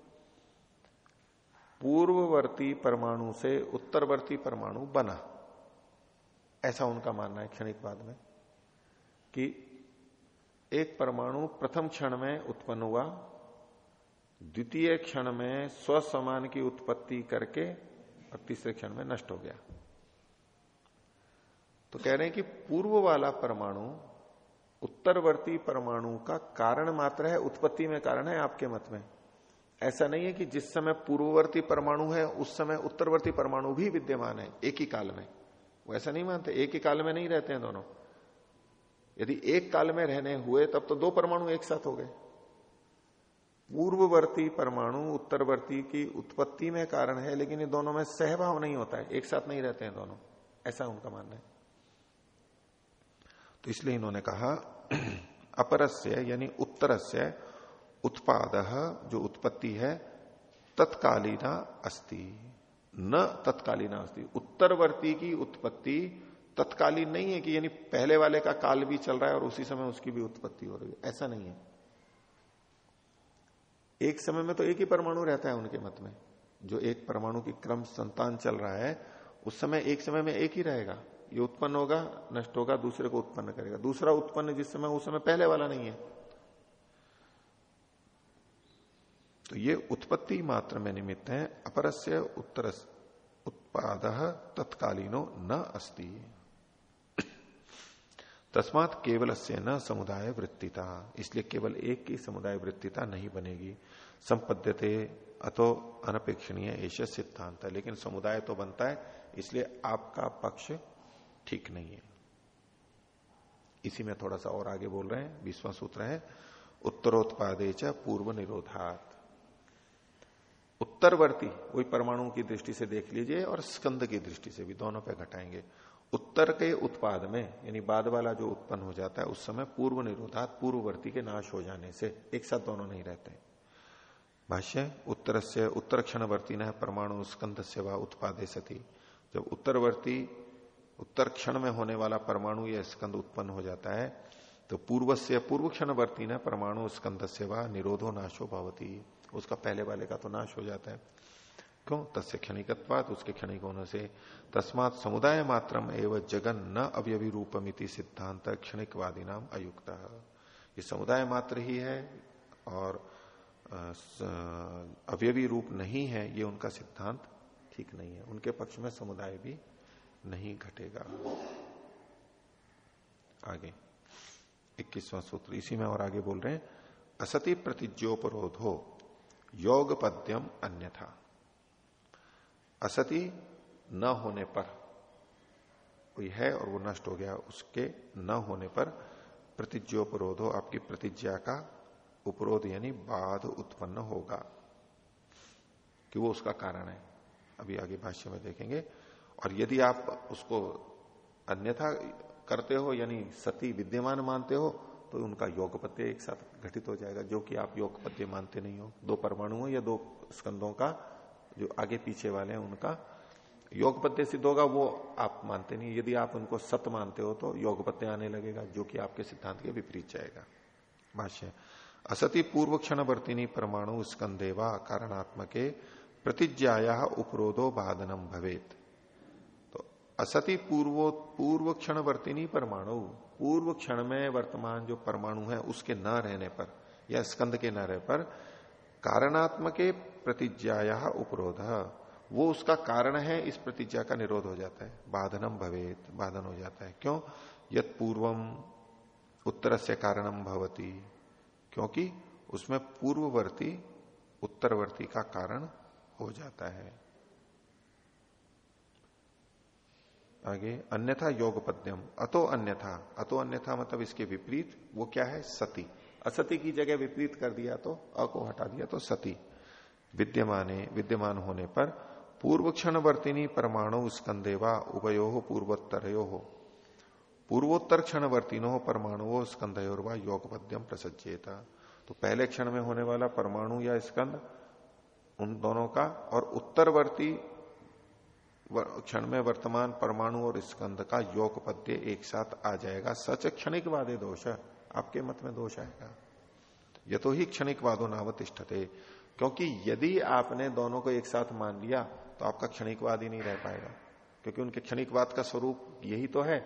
पूर्ववर्ती परमाणु से उत्तरवर्ती परमाणु बना। ऐसा उनका मानना है क्षणिक बाद में, कि एक परमाणु प्रथम क्षण में उत्पन्न हुआ, द्वितीय क्षण में स्वसमान की उत्पत्ति करके, और तीसरे क्षण में नष्ट हो गया। तो कह रहे हैं कि पूर्व वाला परमाणु, उत्तरवर्ती परमाणु का कारण मात्र है, उत्पत्ति में कारण है आपके मत में। ऐसा नहीं है कि जिस समय पूर्ववर्ती परमाणु है, उस समय उत्तरवर्ती परमाणु भी विद्यमान है, एक ही काल में। वो ऐसा नहीं मानते, एक ही काल में नहीं रहते हैं दोनों। यदि एक काल में रहने हुए, तब तो दो परमाणु एक साथ हो गए। पूर्ववर्ती परमाणु उत्तरवर्ती की उत्पत्ति में कारण है, लेकिन ये दोनों में सहभाव नहीं होता है, एक साथ नहीं रहते हैं दोनों। ऐसा उनका मानना है। तो इसलिए इन्होंने कहा, अपरस्य यानी उत्तरस्य उत्पाद, जो उत्पत्ति है, तत्कालीना अस्ति। न तत्कालीना अस्ति। उत्तरवर्ती की उत्पत्ति तत्कालीन नहीं है कि यानी पहले वाले का काल भी चल रहा है और उसी समय उसकी भी उत्पत्ति हो रही है। ऐसा नहीं है। एक समय में तो एक ही परमाणु रहता है उनके मत में। जो एक परमाणु की क्रम संतान चल रहा है, उस समय एक समय में एक ही रहेगा। ये उत्पन्न होगा, नष्ट होगा, दूसरे को उत्पन्न करेगा। दूसरा उत्पन्न जिस समय, उस समय पहले वाला नहीं है। तो ये उत्पत्ति मात्र में निमित्त है, अपरस्य उत्तर उत्पाद तत्कालीनो न अस्ति। तस्मात केवल से न समुदाय वृत्तिता इसलिए केवल एक की समुदाय वृत्तिता नहीं बनेगी। संपद्यते अतो अनपेक्षणीय ऐसे सिद्धांत है लेकिन समुदाय तो बनता है, इसलिए आपका पक्ष ठीक नहीं है। इसी में थोड़ा सा और आगे बोल रहे हैं विश्व सूत्र है, उत्तरोत्पादे च पूर्व निरोधात उत्तरवर्ती, वही परमाणु की दृष्टि से देख लीजिए और स्कंद की दृष्टि से भी, दोनों पे घटाएँगे। उत्तर के उत्पाद में, यानी बाद वाला जो उत्पन्न हो जाता है, उस समय पूर्व निरोधात, पूर्ववर्ती के नाश हो जाने से, एक साथ दोनों नहीं रहते। भाष्य उत्तर से उत्तर क्षणवर्ती न परमाणु स्कंद से व उत्पादे सती। जब उत्तरवर्ती उत्तर क्षण में होने वाला परमाणु या स्कंद उत्पन्न हो जाता है तो पूर्व से पूर्व क्षणवर्ती न, परमाणु स्कंद से व निरोधो नाशो भवती। उसका पहले वाले का तो नाश हो जाता है। क्यों? तस्य क्षणिकत्वात, उसके क्षणिक होने से। तस्मात समुदाय मात्रम एवं जगन न अवयवी रूपमिति सिद्धांत क्षणिकवादी नाम अयुक्त। ये समुदाय मात्र ही है और अवयवी रूप नहीं है, ये उनका सिद्धांत ठीक नहीं है। उनके पक्ष में समुदाय भी नहीं घटेगा। आगे। इक्कीसवां सूत्र। इसी में और आगे बोल रहे हैं। असति प्रतिज्ञोपरोधो योग पद्यम अन्यथा। असति न होने पर, कोई है और वो नष्ट हो गया, उसके न होने पर प्रतिज्ञोपरोधो आपकी प्रतिज्ञा का उपरोध यानी बाध उत्पन्न होगा। कि वो उसका कारण है। अभी आगे भाष्य में देखेंगे। और यदि आप उसको अन्यथा करते हो, यानी सती विद्यमान मानते हो तो उनका योगपत्य एक साथ घटित हो जाएगा, जो कि आप योगपत्य मानते नहीं हो। दो परमाणु या दो स्कंदों का, जो आगे पीछे वाले हैं, उनका योग पद्य सिद्ध होगा, वो आप मानते नहीं। यदि आप उनको सत्य मानते हो तो योग आने लगेगा, जो कि आपके सिद्धांत के विपरीत जाएगा। भाष्य, असति पूर्व क्षण वर्तिनी परमाणु स्कंदेवा कारणात्मके प्रतिज्ञाया उपरोधो बाधनम भवेत। तो असति पूर्वो पूर्व क्षण वर्तिनी परमाणु पूर्व क्षण में वर्तमान जो परमाणु है, उसके न रहने पर या स्कंद के न रहने पर कारणात्मक प्रतिज्ञाया उपरोध। वो उसका कारण है, इस प्रतिज्ञा का निरोध हो जाता है। बाधनम भवेत, बाधन हो जाता है। क्यों? यद पूर्वम उत्तर से कारणम भवती। क्योंकि उसमें पूर्ववर्ती उत्तरवर्ती का कारण हो जाता है। आगे, अन्यथा योग पद्यम अतो अन्यथा। अतो अन्यथा मतलब इसके विपरीत, वो क्या है? सती। असती की जगह विपरीत कर दिया तो अ को हटा दिया तो सती। विद्यमाने, विद्यमान होने पर पूर्व क्षण वर्तिनी परमाणु स्कंदेवा उभयो पूर्वोत्तरयो। हो पूर्वोत्तर क्षण वर्तिनो परमाणु स्कंदयोरवा योग पद्यम तो पहले क्षण में होने वाला परमाणु या स्कंद, उन दोनों का, और उत्तरवर्ती क्षण में वर्तमान परमाणु और स्कंद का योग पद्य एक साथ आ जाएगा। सच क्षणिक वादे दोष आपके मत में दोष आएगा। ये तो ही क्षणिक वादो नावतिष्ठते क्योंकि यदि आपने दोनों को एक साथ मान लिया तो आपका क्षणिकवाद ही नहीं रह पाएगा। क्योंकि उनके क्षणिकवाद का स्वरूप यही तो है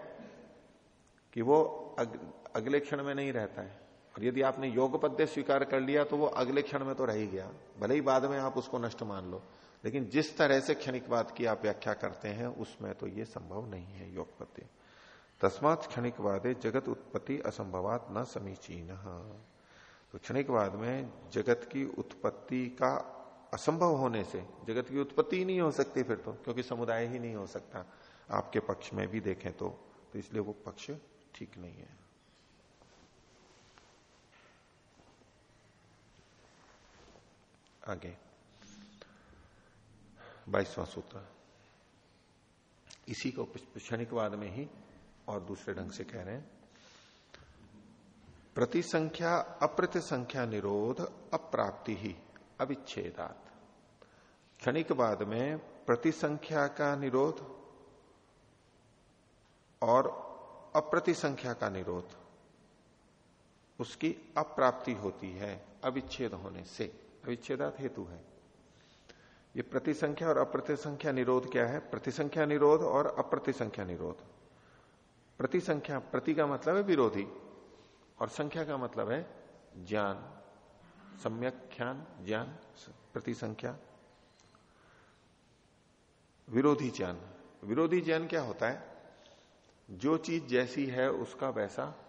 कि वो अग, अगले क्षण में नहीं रहता है। और यदि आपने योग पद्य स्वीकार कर लिया तो वो अगले क्षण में तो रह ही गया। भले ही बाद में आप उसको नष्ट मान लो। लेकिन जिस तरह से क्षणिकवाद की आप व्याख्या करते हैं उसमें तो ये संभव नहीं है योग पद्य तस्मात क्षणिकवादे जगत उत्पत्ति असंभवात न समीचीन। तो क्षणिकवाद में जगत की उत्पत्ति का असंभव होने से जगत की उत्पत्ति ही नहीं हो सकती फिर तो क्योंकि समुदाय ही नहीं हो सकता। आपके पक्ष में भी देखें तो, तो इसलिए वो पक्ष ठीक नहीं है। आगे। बाईसवां सूत्र। इसी को क्षणिकवाद में ही और दूसरे ढंग से कह रहे हैं। प्रतिसंख्या अप्रति संख्या निरोध, अप्राप्ति ही, अविच्छेदात। क्षणिकवाद में प्रतिसंख्या का निरोध और अप्रतिसंख्या का निरोध, उसकी अप्राप्ति होती है, अविच्छेद होने से। अविच्छेदात हेतु है। ये प्रतिसंख्या और अप्रतिसंख्या निरोध क्या है? प्रतिसंख्या निरोध और अप्रतिसंख्या निरोध। प्रतिसंख्या, प्रति का मतलब है विरोधी, और संख्या का मतलब है ज्ञान। सम्यक ख्यान ज्ञान, प्रतिसंख्या। विरोधी ज्ञान। विरोधी ज्ञान क्या होता है? जो चीज़ जैसी है, उसका वैसा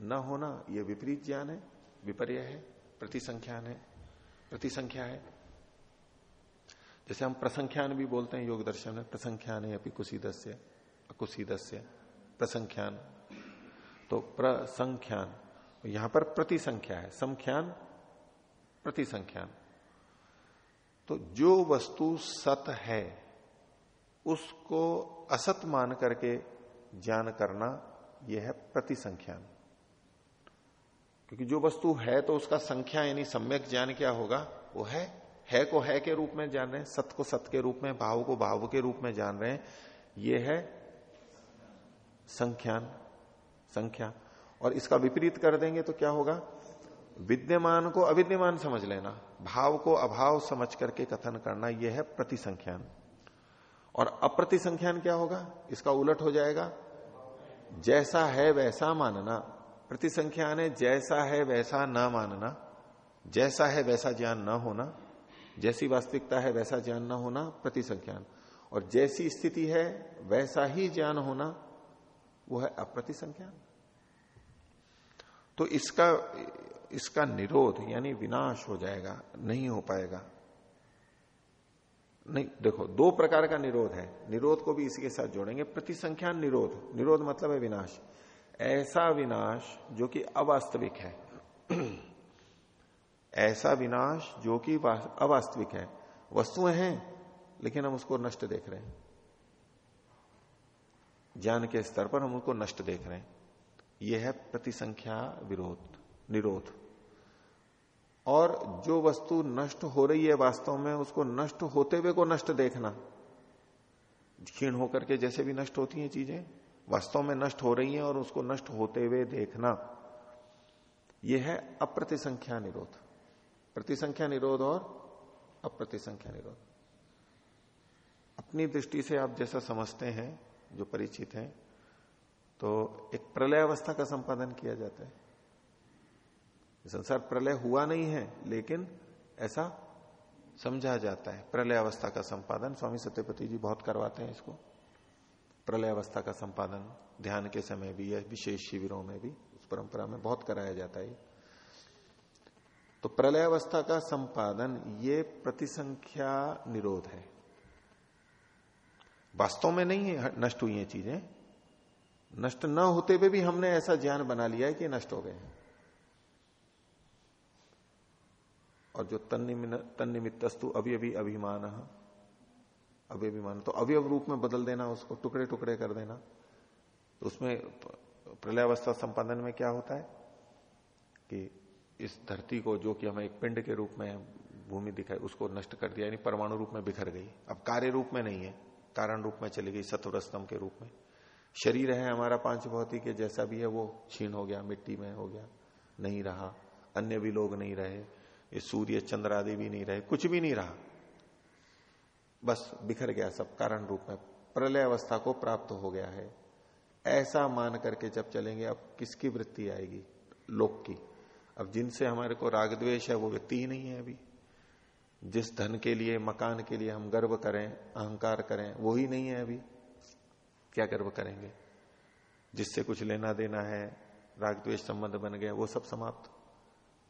न होना यह विपरीत ज्ञान है, विपर्य है, प्रतिसंख्यान है, प्रतिसंख्या है। जैसे हम प्रसंख्यान भी बोलते हैं, योग दर्शन में प्रसंख्यान है अपनी कुशीदस्य अकुशीदस्य प्रसंख्यान। तो प्रसंख्यान, यहाँ पर प्रतिसंख्या है, संख्यान, प्रतिसंख्यान। तो जो वस्तु सत है, उसको असत मान करके ज्ञान करना, यह है प्रतिसंख्यान। क्योंकि जो वस्तु है तो उसका संख्या यानी सम्यक ज्ञान क्या होगा? वो है है को है के रूप में जान रहे हैं सत्य को सत्य के रूप में, भाव को भाव के रूप में जान रहे हैं, ये है संख्यान, संख्या। और इसका विपरीत कर देंगे तो क्या होगा? विद्यमान को अविद्यमान समझ लेना, भाव को अभाव समझ करके कथन करना यह है प्रतिसंख्यान। और अप्रतिसंख्यान क्या होगा? इसका उलट हो जाएगा, जैसा है वैसा मानना। प्रतिसंख्यान है, जैसा है वैसा न मानना, जैसा है वैसा ज्ञान न होना। जैसी वास्तविकता है, वैसा ज्ञान न होना प्रतिसंख्यान। और जैसी स्थिति है, वैसा ही ज्ञान होना, वो है अप्रतिसंख्यान। तो इसका इसका निरोध यानी विनाश हो जाएगा, नहीं हो पाएगा। नहीं, देखो, दो प्रकार का निरोध है। निरोध को भी इसी के साथ जोड़ेंगे। प्रतिसंख्यान निरोध। निरोध मतलब है विनाश। ऐसा विनाश जो कि अवास्तविक है। ऐसा विनाश जो कि अवास्तविक है। वस्तुएँ हैं, लेकिन हम उसको नष्ट देख रहे हैं। ज्ञान के स्तर पर हम उसको नष्ट देख रहे हैं। यह है प्रतिसंख्या विरोध, निरोध। और जो वस्तु नष्ट हो रही है वास्तव में, उसको नष्ट होते हुए को नष्ट देखना। क्षीण होकर के जैसे भी नष्ट होती हैं चीज़ें, वास्तव में नष्ट हो रही हैं और उसको नष्ट होते हुए देखना। यह है अप्रतिसंख्या निरोध। प्रतिसंख्या निरोध और अप्रतिसंख्या निरोध। अपनी दृष्टि से आप जैसा समझते हैं, जो परिचित हैं तो एक प्रलय अवस्था का संपादन किया जाता है। संसार प्रलय हुआ नहीं है, लेकिन ऐसा समझा जाता है। प्रलय अवस्था का संपादन, स्वामी सत्यपति जी बहुत करवाते हैं इसको। प्रलय अवस्था का संपादन ध्यान के समय भी या विशेष शिविरों में भी, उस परंपरा में बहुत कराया जाता है। तो प्रलय अवस्था का संपादन, ये प्रतिसंख्या निरोध है। वास्तव में नहीं है, नष्ट हुई है चीज़ें। नष्ट न होते हुए भी हमने ऐसा ज्ञान बना लिया है कि नष्ट हो गए और जो तन निमित्तस्तु अभी अभी अभिमान अभी अभिमान तो अवयव रूप में बदल देना, उसको टुकड़े टुकड़े कर देना तो उसमें प्रलयावस्था संपादन में क्या होता है? कि इस धरती को जो कि हमें एक पिंड के रूप में भूमि दिखाई, उसको नष्ट कर दिया, यानी परमाणु रूप में बिखर गई। अब कार्य रूप में नहीं है, कारण रूप में चली गई सत्वर स्तंभ के रूप में। शरीर है हमारा पाँच भौतिक जैसा भी है वो छीन हो गया, मिट्टी में हो गया, नहीं रहा। अन्य भी लोग नहीं रहे, ये सूर्य, चंद्र आदि भी नहीं रहे, कुछ भी नहीं रहा। बस बिखर गया सब कारण रूप में। प्रलय अवस्था को प्राप्त हो गया है। ऐसा मान करके जब चलेंगे, अब किसकी वृत्ति आएगी? लोक की। अब जिनसे हमारे को राग द्वेष है, वो व्यक्ति ही नहीं है अभी। जिस धन के लिए, मकान के लिए हम गर्व करें, अहंकार करें, वो ही नहीं है अभी। क्या गर्व करेंगे? जिससे कुछ लेना देना है, राग द्वेष संबंध बन गया, वो सब समाप्त।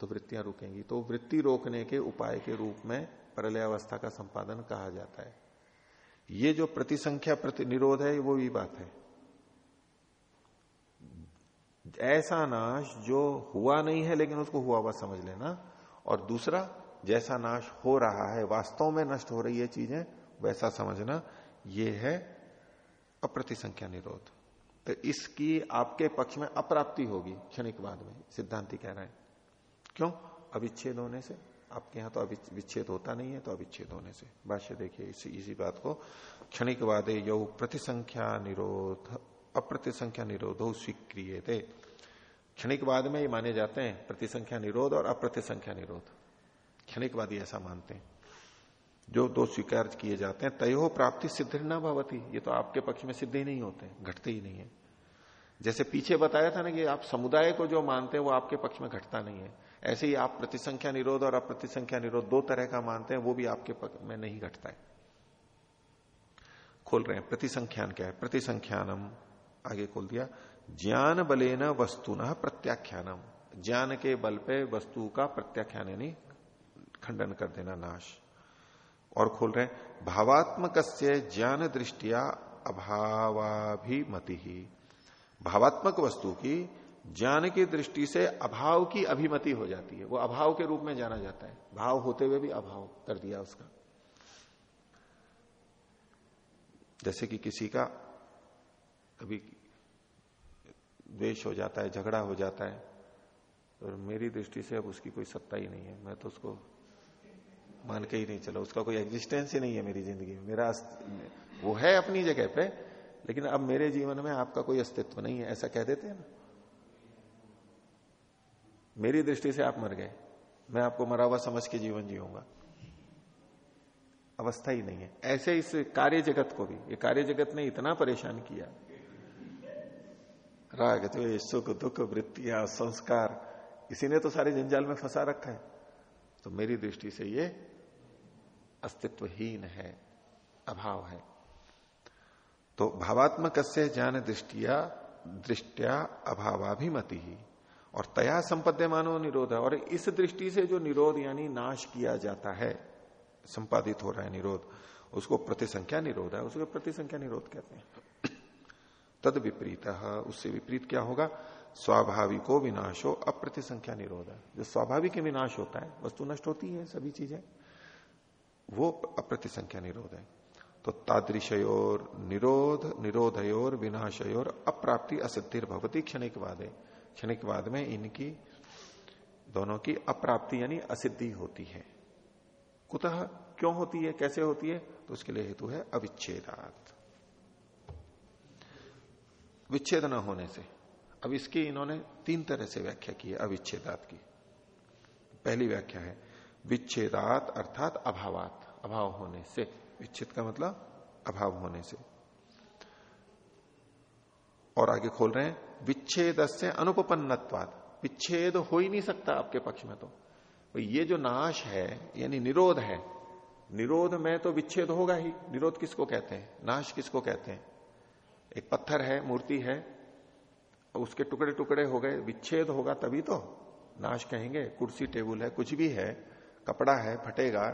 तो वृत्तियाँ रुकेंगी। तो वृत्ति रोकने के उपाय के रूप में प्रलयावस्था का संपादन कहा जाता है। ये जो प्रतिसंख्या प्रति निरोध है वो भी बात है। ऐसा नाश जो हुआ नहीं है, लेकिन उसको हुआ हुआ समझ लेना। और दूसरा, जैसा नाश हो रहा है, वास्तव में नष्ट हो रही है चीज़ें, वैसा समझना, ये है अप्रतिसंख्या निरोध। तो इसकी आपके पक्ष में अप्राप्ति होगी क्षणिक बाद में, सिद्धांति कह रहे हैं। क्यों? अविच्छेद होने से। आपके यहाँ तो विच्छेद होता नहीं है तो अविच्छेद होने से। भाष्य देखिए इसी इसी बात को। क्षणिक वादे यौ प्रतिसंख्या निरोध अप्रतिसंख्या निरोधो स्वीक्रिय थे। क्षणिकवाद में ये माने जाते हैं प्रतिसंख्या निरोध और अप्रतिसंख्या निरोध। क्षणिकवादी ऐसा मानते हैं। जो दो स्वीकार किए जाते हैं, तय प्राप्ति सिद्ध न भवती। ये तो आपके पक्ष में सिद्ध ही नहीं होते, घटते ही नहीं है। जैसे पीछे बताया था ना कि आप समुदाय को जो मानते हैं, वो आपके पक्ष में घटता नहीं है। ऐसे ही आप प्रतिसंख्या निरोध और अप्रतिसंख्या निरोध दो तरह का मानते हैं, वो भी आपके पक्ष में नहीं घटता है। खोल रहे हैं प्रतिसंख्यान क्या है? प्रतिसंख्यानम आगे खोल दिया, ज्ञान बलेन वस्तु न प्रत्याख्यानम। ज्ञान के बल पे वस्तु का प्रत्याख्यान यानी खंडन कर देना, नाश। और खोल रहे भावात्मक ज्ञान दृष्टिया अभावाभिमति। ही भावात्मक वस्तु की ज्ञान की दृष्टि से अभाव की अभिमति हो जाती है। वो अभाव के रूप में जाना जाता है। भाव होते हुए भी अभाव कर दिया उसका। जैसे कि किसी का कभी द्वेष हो जाता है, झगड़ा हो जाता है। और मेरी दृष्टि से अब उसकी कोई सत्ता ही नहीं है। मैं तो उसको मान के ही नहीं चला। उसका कोई एग्जिस्टेंस ही नहीं है मेरी ज़िंदगी में। मेरा वो है अपनी जगह पे, लेकिन अब मेरे जीवन में आपका कोई अस्तित्व नहीं है। ऐसा कह देते हैं ना। मेरी दृष्टि से आप मर गए। मैं आपको मरा हुआ समझ के जीवन जीऊँगा। अवस्था ही नहीं है। ऐसे इस कार्य जगत को भी, ये कार्य जगत ने इतना परेशान किया। राग, द्वेष, सुख, दुख वृत्तियाँ संस्कार, इसी ने तो सारे जंजाल में फंसा रखा है। तो मेरी दृष्टि से ये अस्तित्वहीन है, अभाव है। तो भावात्मक से ज्ञान दृष्टिया दृष्टिया अभावाभिमति ही। और तया संपद्य मानो निरोध है। और इस दृष्टि से जो निरोध यानी नाश किया जाता है, संपादित हो रहा है निरोध, उसको प्रतिसंख्या निरोध है। उसको प्रतिसंख्या निरोध कहते हैं। तद विपरीत उससे विपरीत क्या होगा? स्वाभाविको विनाशो अप्रतिसंख्या निरोध। है जो स्वाभाविक विनाश होता है, वस्तु नष्ट होती है, सभी चीज़ें, वो अप्रतिसंख्या निरोध है। तो तादृशयोर निरोध, निरोधयोर विनाशयोर अप्राप्ति असिद्धिर भवती क्षणिक क्षणिकवाद। है क्षणिकवाद में इनकी, दोनों की अप्राप्ति यानी असिद्धि होती है। कुतः क्यों होती है, कैसे होती है? तो उसके लिए हेतु है अविच्छेदात। विच्छेद न होने से। अब इसकी इन्होंने तीन तरह से व्याख्या की है, अविच्छेदात की। पहली व्याख्या है, विच्छेदात अर्थात अभावात, अभाव होने से। विच्छेद का मतलब अभाव होने से। और आगे खोल रहे हैं विच्छेद से अनुपन्नत्वाद विच्छेद हो ही नहीं सकता आपके पक्ष में तो ये जो नाश है, यानी निरोध है, निरोध में तो विच्छेद होगा ही। निरोध किसको कहते हैं? नाश किसको कहते हैं? एक पत्थर है, मूर्ति है, उसके टुकड़े टुकड़े हो गए, विच्छेद होगा तभी तो नाश कहेंगे। कुर्सी, टेबल है, कुछ भी है, कपड़ा है, फटेगा,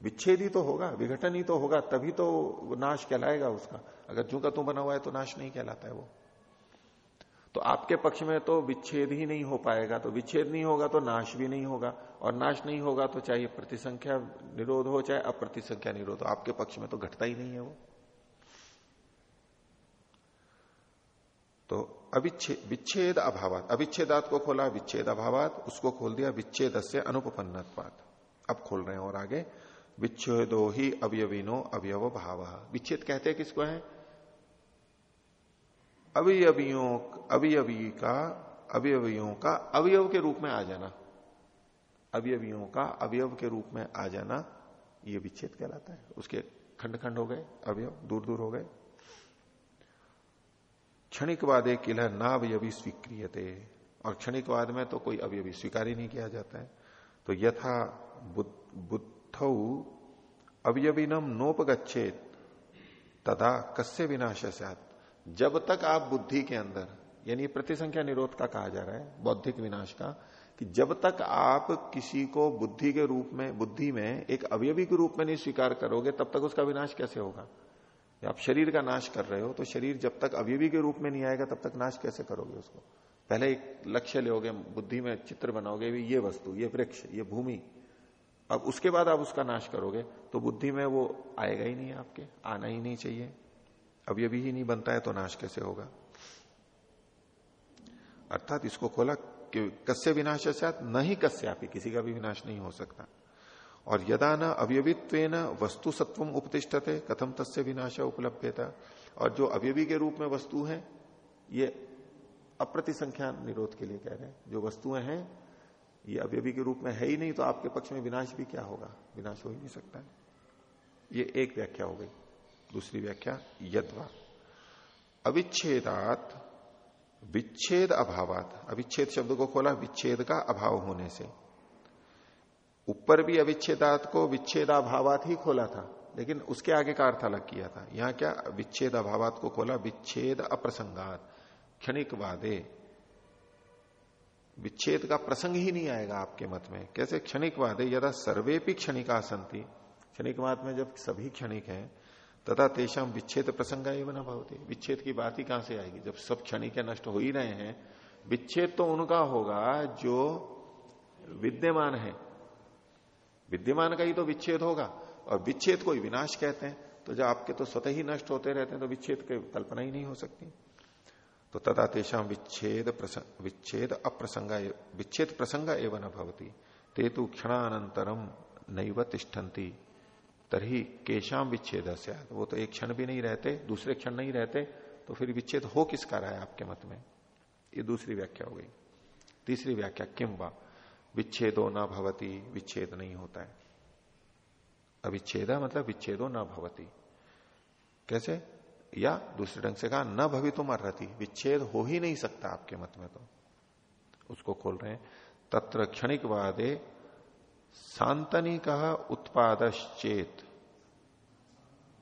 विच्छेद ही तो होगा, विघटन ही तो होगा, तभी तो नाश कहलाएगा उसका। अगर जू का तू बना हुआ है तो नाश नहीं कहलाता है वो। तो आपके पक्ष में तो विच्छेद ही नहीं हो पाएगा तो विच्छेद नहीं होगा तो नाश भी नहीं होगा, और नाश नहीं होगा तो चाहे प्रतिसंख्या निरोध हो, चाहे अप्रतिसंख्या निरोध हो, आपके पक्ष में तो घटता ही नहीं है वो तो अविच्छेद विच्छेद अभावात। अविच्छेदात को खोला, विच्छेद अभावात। उसको खोल दिया विच्छेद से अनुपन्नत्वात अब खोल रहे हैं और आगे। विच्छेदो ही अवयविनो अवयव भाव विच्छेद कहते हैं किसको है? अवयवियों, अवयवी का, अवयवियों का अवयव के रूप में आ जाना। अवयवियों का अवयव के रूप में आ जाना, ये विच्छेद कहलाता है। उसके खंड खंड हो गए, अवयव दूर दूर हो गए। क्षणिकवादे किल नावयवी स्वीक्रियते। और क्षणिकवाद में तो कोई अवयवी स्वीकार ही नहीं किया जाता है। तो यथा बुद्ध अवयविनम नोपगछेत तथा कस्य विनाश जब तक आप बुद्धि के अंदर, यानी प्रतिसंख्या निरोध का कहा जा रहा है, बौद्धिक विनाश का, कि जब तक आप किसी को बुद्धि के रूप में, बुद्धि में एक अवयवी के रूप में नहीं स्वीकार करोगे, तब तक उसका विनाश कैसे होगा? आप शरीर का नाश कर रहे हो तो शरीर जब तक अवयवी के रूप में नहीं आएगा, तब तक नाश कैसे करोगे उसको? पहले एक लक्ष्य लोगे, बुद्धि में चित्र बनाओगे भी ये वस्तु, ये वृक्ष, ये भूमि। अब उसके बाद आप उसका नाश करोगे तो बुद्धि में वो आएगा ही नहीं आपके, आना ही नहीं चाहिए। अवयवी ही नहीं बनता है तो नाश कैसे होगा? अर्थात इसको खोला कस्य विनाश न ही कस्यापि, किसी का भी विनाश नहीं हो सकता। और यदा न अवयवित्व वस्तु सत्व उपतिष्ठते कथम तस्य विनाश उपलब्धता और जो अवयवी के रूप में वस्तु है, ये अप्रतिसंख्या निरोध के लिए कह रहे हैं। जो वस्तुएँ हैं, ये अवयवी के रूप में है ही नहीं तो आपके पक्ष में विनाश भी क्या होगा? विनाश हो ही नहीं सकता। है ये एक व्याख्या हो गई। दूसरी व्याख्या, यदवा। अविच्छेदात, विच्छेद अभावात। अविच्छेद शब्द को खोला, विच्छेद का अभाव होने से। ऊपर भी अविच्छेदात को विच्छेदाभावात ही खोला था, लेकिन उसके आगे का अर्थ अलग किया था। यहाँ क्या? विच्छेद अभावात को खोला, विच्छेद अप्रसंगात क्षणिक वादे विच्छेद का प्रसंग ही नहीं आएगा आपके मत में। कैसे? क्षणिक वादे यदा सर्वे भी क्षणिका संति क्षणिक वाद में जब सभी क्षणिक हैं तथा तेषाम विच्छेद प्रसंग एवं भवती। विच्छेद की बात ही कहाँ से आएगी? जब सब क्षणिक नष्ट हो ही रहे हैं, विच्छेद तो उनका होगा जो विद्यमान है। विद्यमान का ही तो विच्छेद होगा, और विच्छेद को विनाश कहते हैं। तो जब आपके तो स्वतः ही नष्ट होते रहते हैं तो विच्छेद की कल्पना ही नहीं हो सकती। तो तथा तेषाम विच्छेद विच्छेद अप्रसंग विच्छेद प्रसंग एवं न भवती। ते तो क्षणानंतरम नैव तिष्ठन्ति। तरही केशाम विच्छेद वो तो एक क्षण भी नहीं रहते, दूसरे क्षण नहीं रहते तो फिर विच्छेद हो किसका रहा है आपके मत में? ये दूसरी व्याख्या हो गई। तीसरी व्याख्या किम वा? विच्छेदो ना भवती, विच्छेद नहीं होता है। अविच्छेद मतलब विच्छेदो ना भवती। कैसे? या दूसरे ढंग से कहा, न भवि तुम अर्ती विच्छेद हो ही नहीं सकता आपके मत में तो। उसको खोल रहे हैं, तत्र क्षणिक वादे सांतनिक उत्पादश्चेत।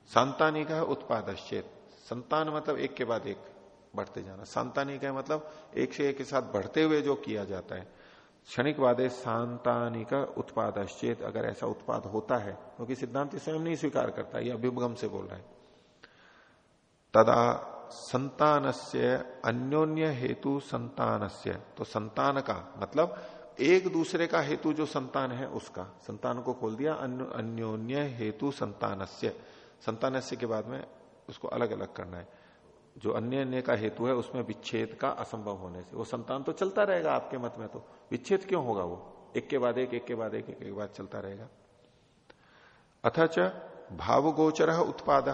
सांतानिक उत्पादश्चेत। संतान मतलब एक के बाद एक बढ़ते जाना। सांतानिक है मतलब एक से एक के साथ बढ़ते हुए जो किया जाता है क्षणिक वादे सांतानिक उत्पादश्चेत अगर ऐसा उत्पाद होता है, क्योंकि तो सिद्धांत स्वयं नहीं स्वीकार करता, ये अभिभगम से बोल रहा है। तदा संतान से अन्योन्य हेतु संतान तो संतान का मतलब एक दूसरे का हेतु जो संतान है उसका। संतान को खोल दिया अन्योन्य हेतु संतानस्य। संतानस्य के बाद में उसको अलग अलग करना है। जो अन्य अन्य का हेतु है, उसमें विच्छेद का असंभव होने से। वो संतान तो चलता रहेगा आपके मत में तो। विच्छेद क्यों होगा वो? एक के बाद एक एक के बाद एक एक बाद चलता रहेगा। अथच भावगोचर उत्पाद,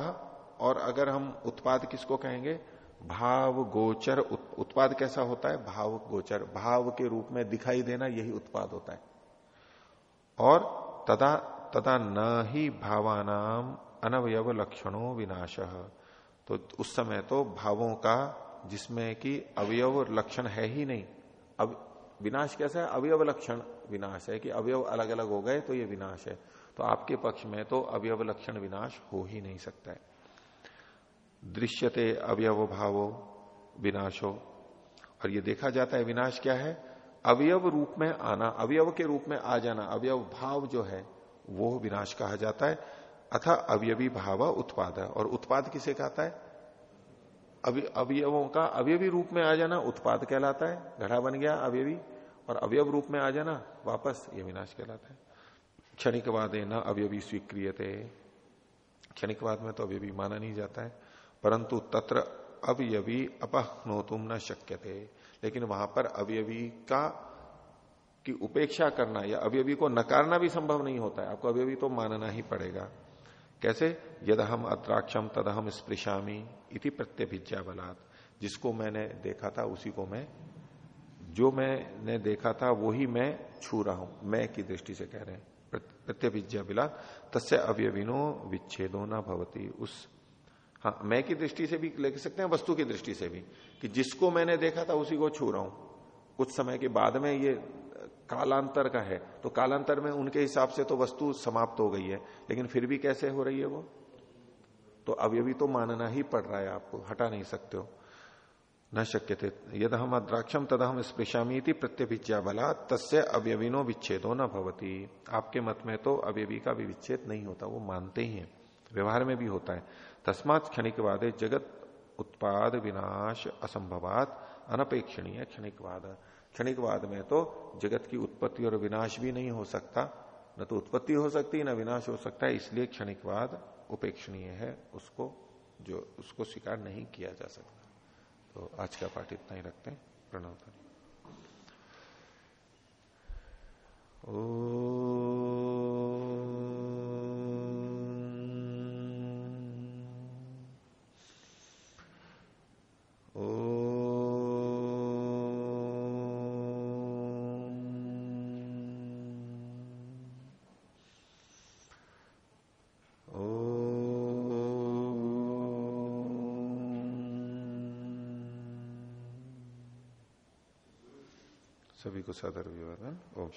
और अगर हम उत्पाद किसको कहेंगे? भाव गोचर उत्पाद कैसा होता है? भाव गोचर भाव के रूप में दिखाई देना यही उत्पाद होता है। और तदा तदा न ही भावानाम अनवयव लक्षणों विनाश। तो उस समय तो भावों का जिसमें कि अवयव लक्षण है ही नहीं। अब विनाश कैसा है? अवयव लक्षण विनाश है कि अवयव अलग अलग हो गए तो ये विनाश है। तो आपके पक्ष में तो अवयव लक्षण विनाश हो ही नहीं सकता है। दृश्यते अवयव भावो विनाशो। और ये देखा जाता है विनाश क्या है? अवयव रूप में आना, अवयव के रूप में आ जाना, अवयव भाव जो है, वो विनाश कहा जाता है। अथा अवयवी भाव उत्पाद। और उत्पाद किसे कहता है? अवयवों का अवयवी रूप में आ जाना, उत्पाद कहलाता है। घड़ा बन गया, अवयवी। और अवयव रूप में आ जाना, वापस ये विनाश कहलाता है। क्षणिकवाद न अवयवी स्वीक्रियते। क्षणिकवाद में तो अवयवी माना नहीं जाता है। परंतु तत्र अवयवी अपहनो तुम न शक्य थे लेकिन वहाँ पर अवयवी का, की उपेक्षा करना या अवयवी को नकारना भी संभव नहीं होता है। आपको अवयवी तो मानना ही पड़ेगा। कैसे? यद हम अत्राक्षम तद हम स्पृशामी इति प्रत्यभिज्ञा बलात्। जिसको मैंने देखा था, उसी को मैं, जो मैंने देखा था, वही मैं छू रहा हूँ। मैं की दृष्टि से कह रहे हैं। प्रत्यभिज्ञा बिला तस्य अवयविनो विच्छेदो न भवती। उस हाँ मैं की दृष्टि से भी ले सकते हैं, वस्तु की दृष्टि से भी, कि जिसको मैंने देखा था, उसी को छू रहा हूँ। कुछ समय के बाद में ये कालांतर का है। तो कालांतर में उनके हिसाब से तो वस्तु समाप्त हो गई है, लेकिन फिर भी कैसे हो रही है वो? तो अवयवी तो मानना ही पड़ रहा है आपको, हटा नहीं सकते हो। न शक्य थे यद हम अद्राक्षम तद हम स्पृशामी प्रत्यभिज्ञा बला, तस्य अवयविनो विच्छेदो न भवती। आपके मत में तो अवयवी का भी विच्छेद नहीं होता, वो मानते ही है। व्यवहार में भी होता है। तस्मात क्षणिकवाद जगत उत्पाद विनाश असंभवात, अनपेक्षणीय क्षणिकवाद। क्षणिकवाद में तो जगत की उत्पत्ति और विनाश भी नहीं हो सकता। न तो उत्पत्ति हो सकती, न विनाश हो सकता है इसलिए क्षणिकवाद उपेक्षणीय है, उसको जो, उसको स्वीकार नहीं किया जा सकता। तो आज का पाठ इतना ही रखते हैं। प्रणव ओ सभी को सादर विवादन ओम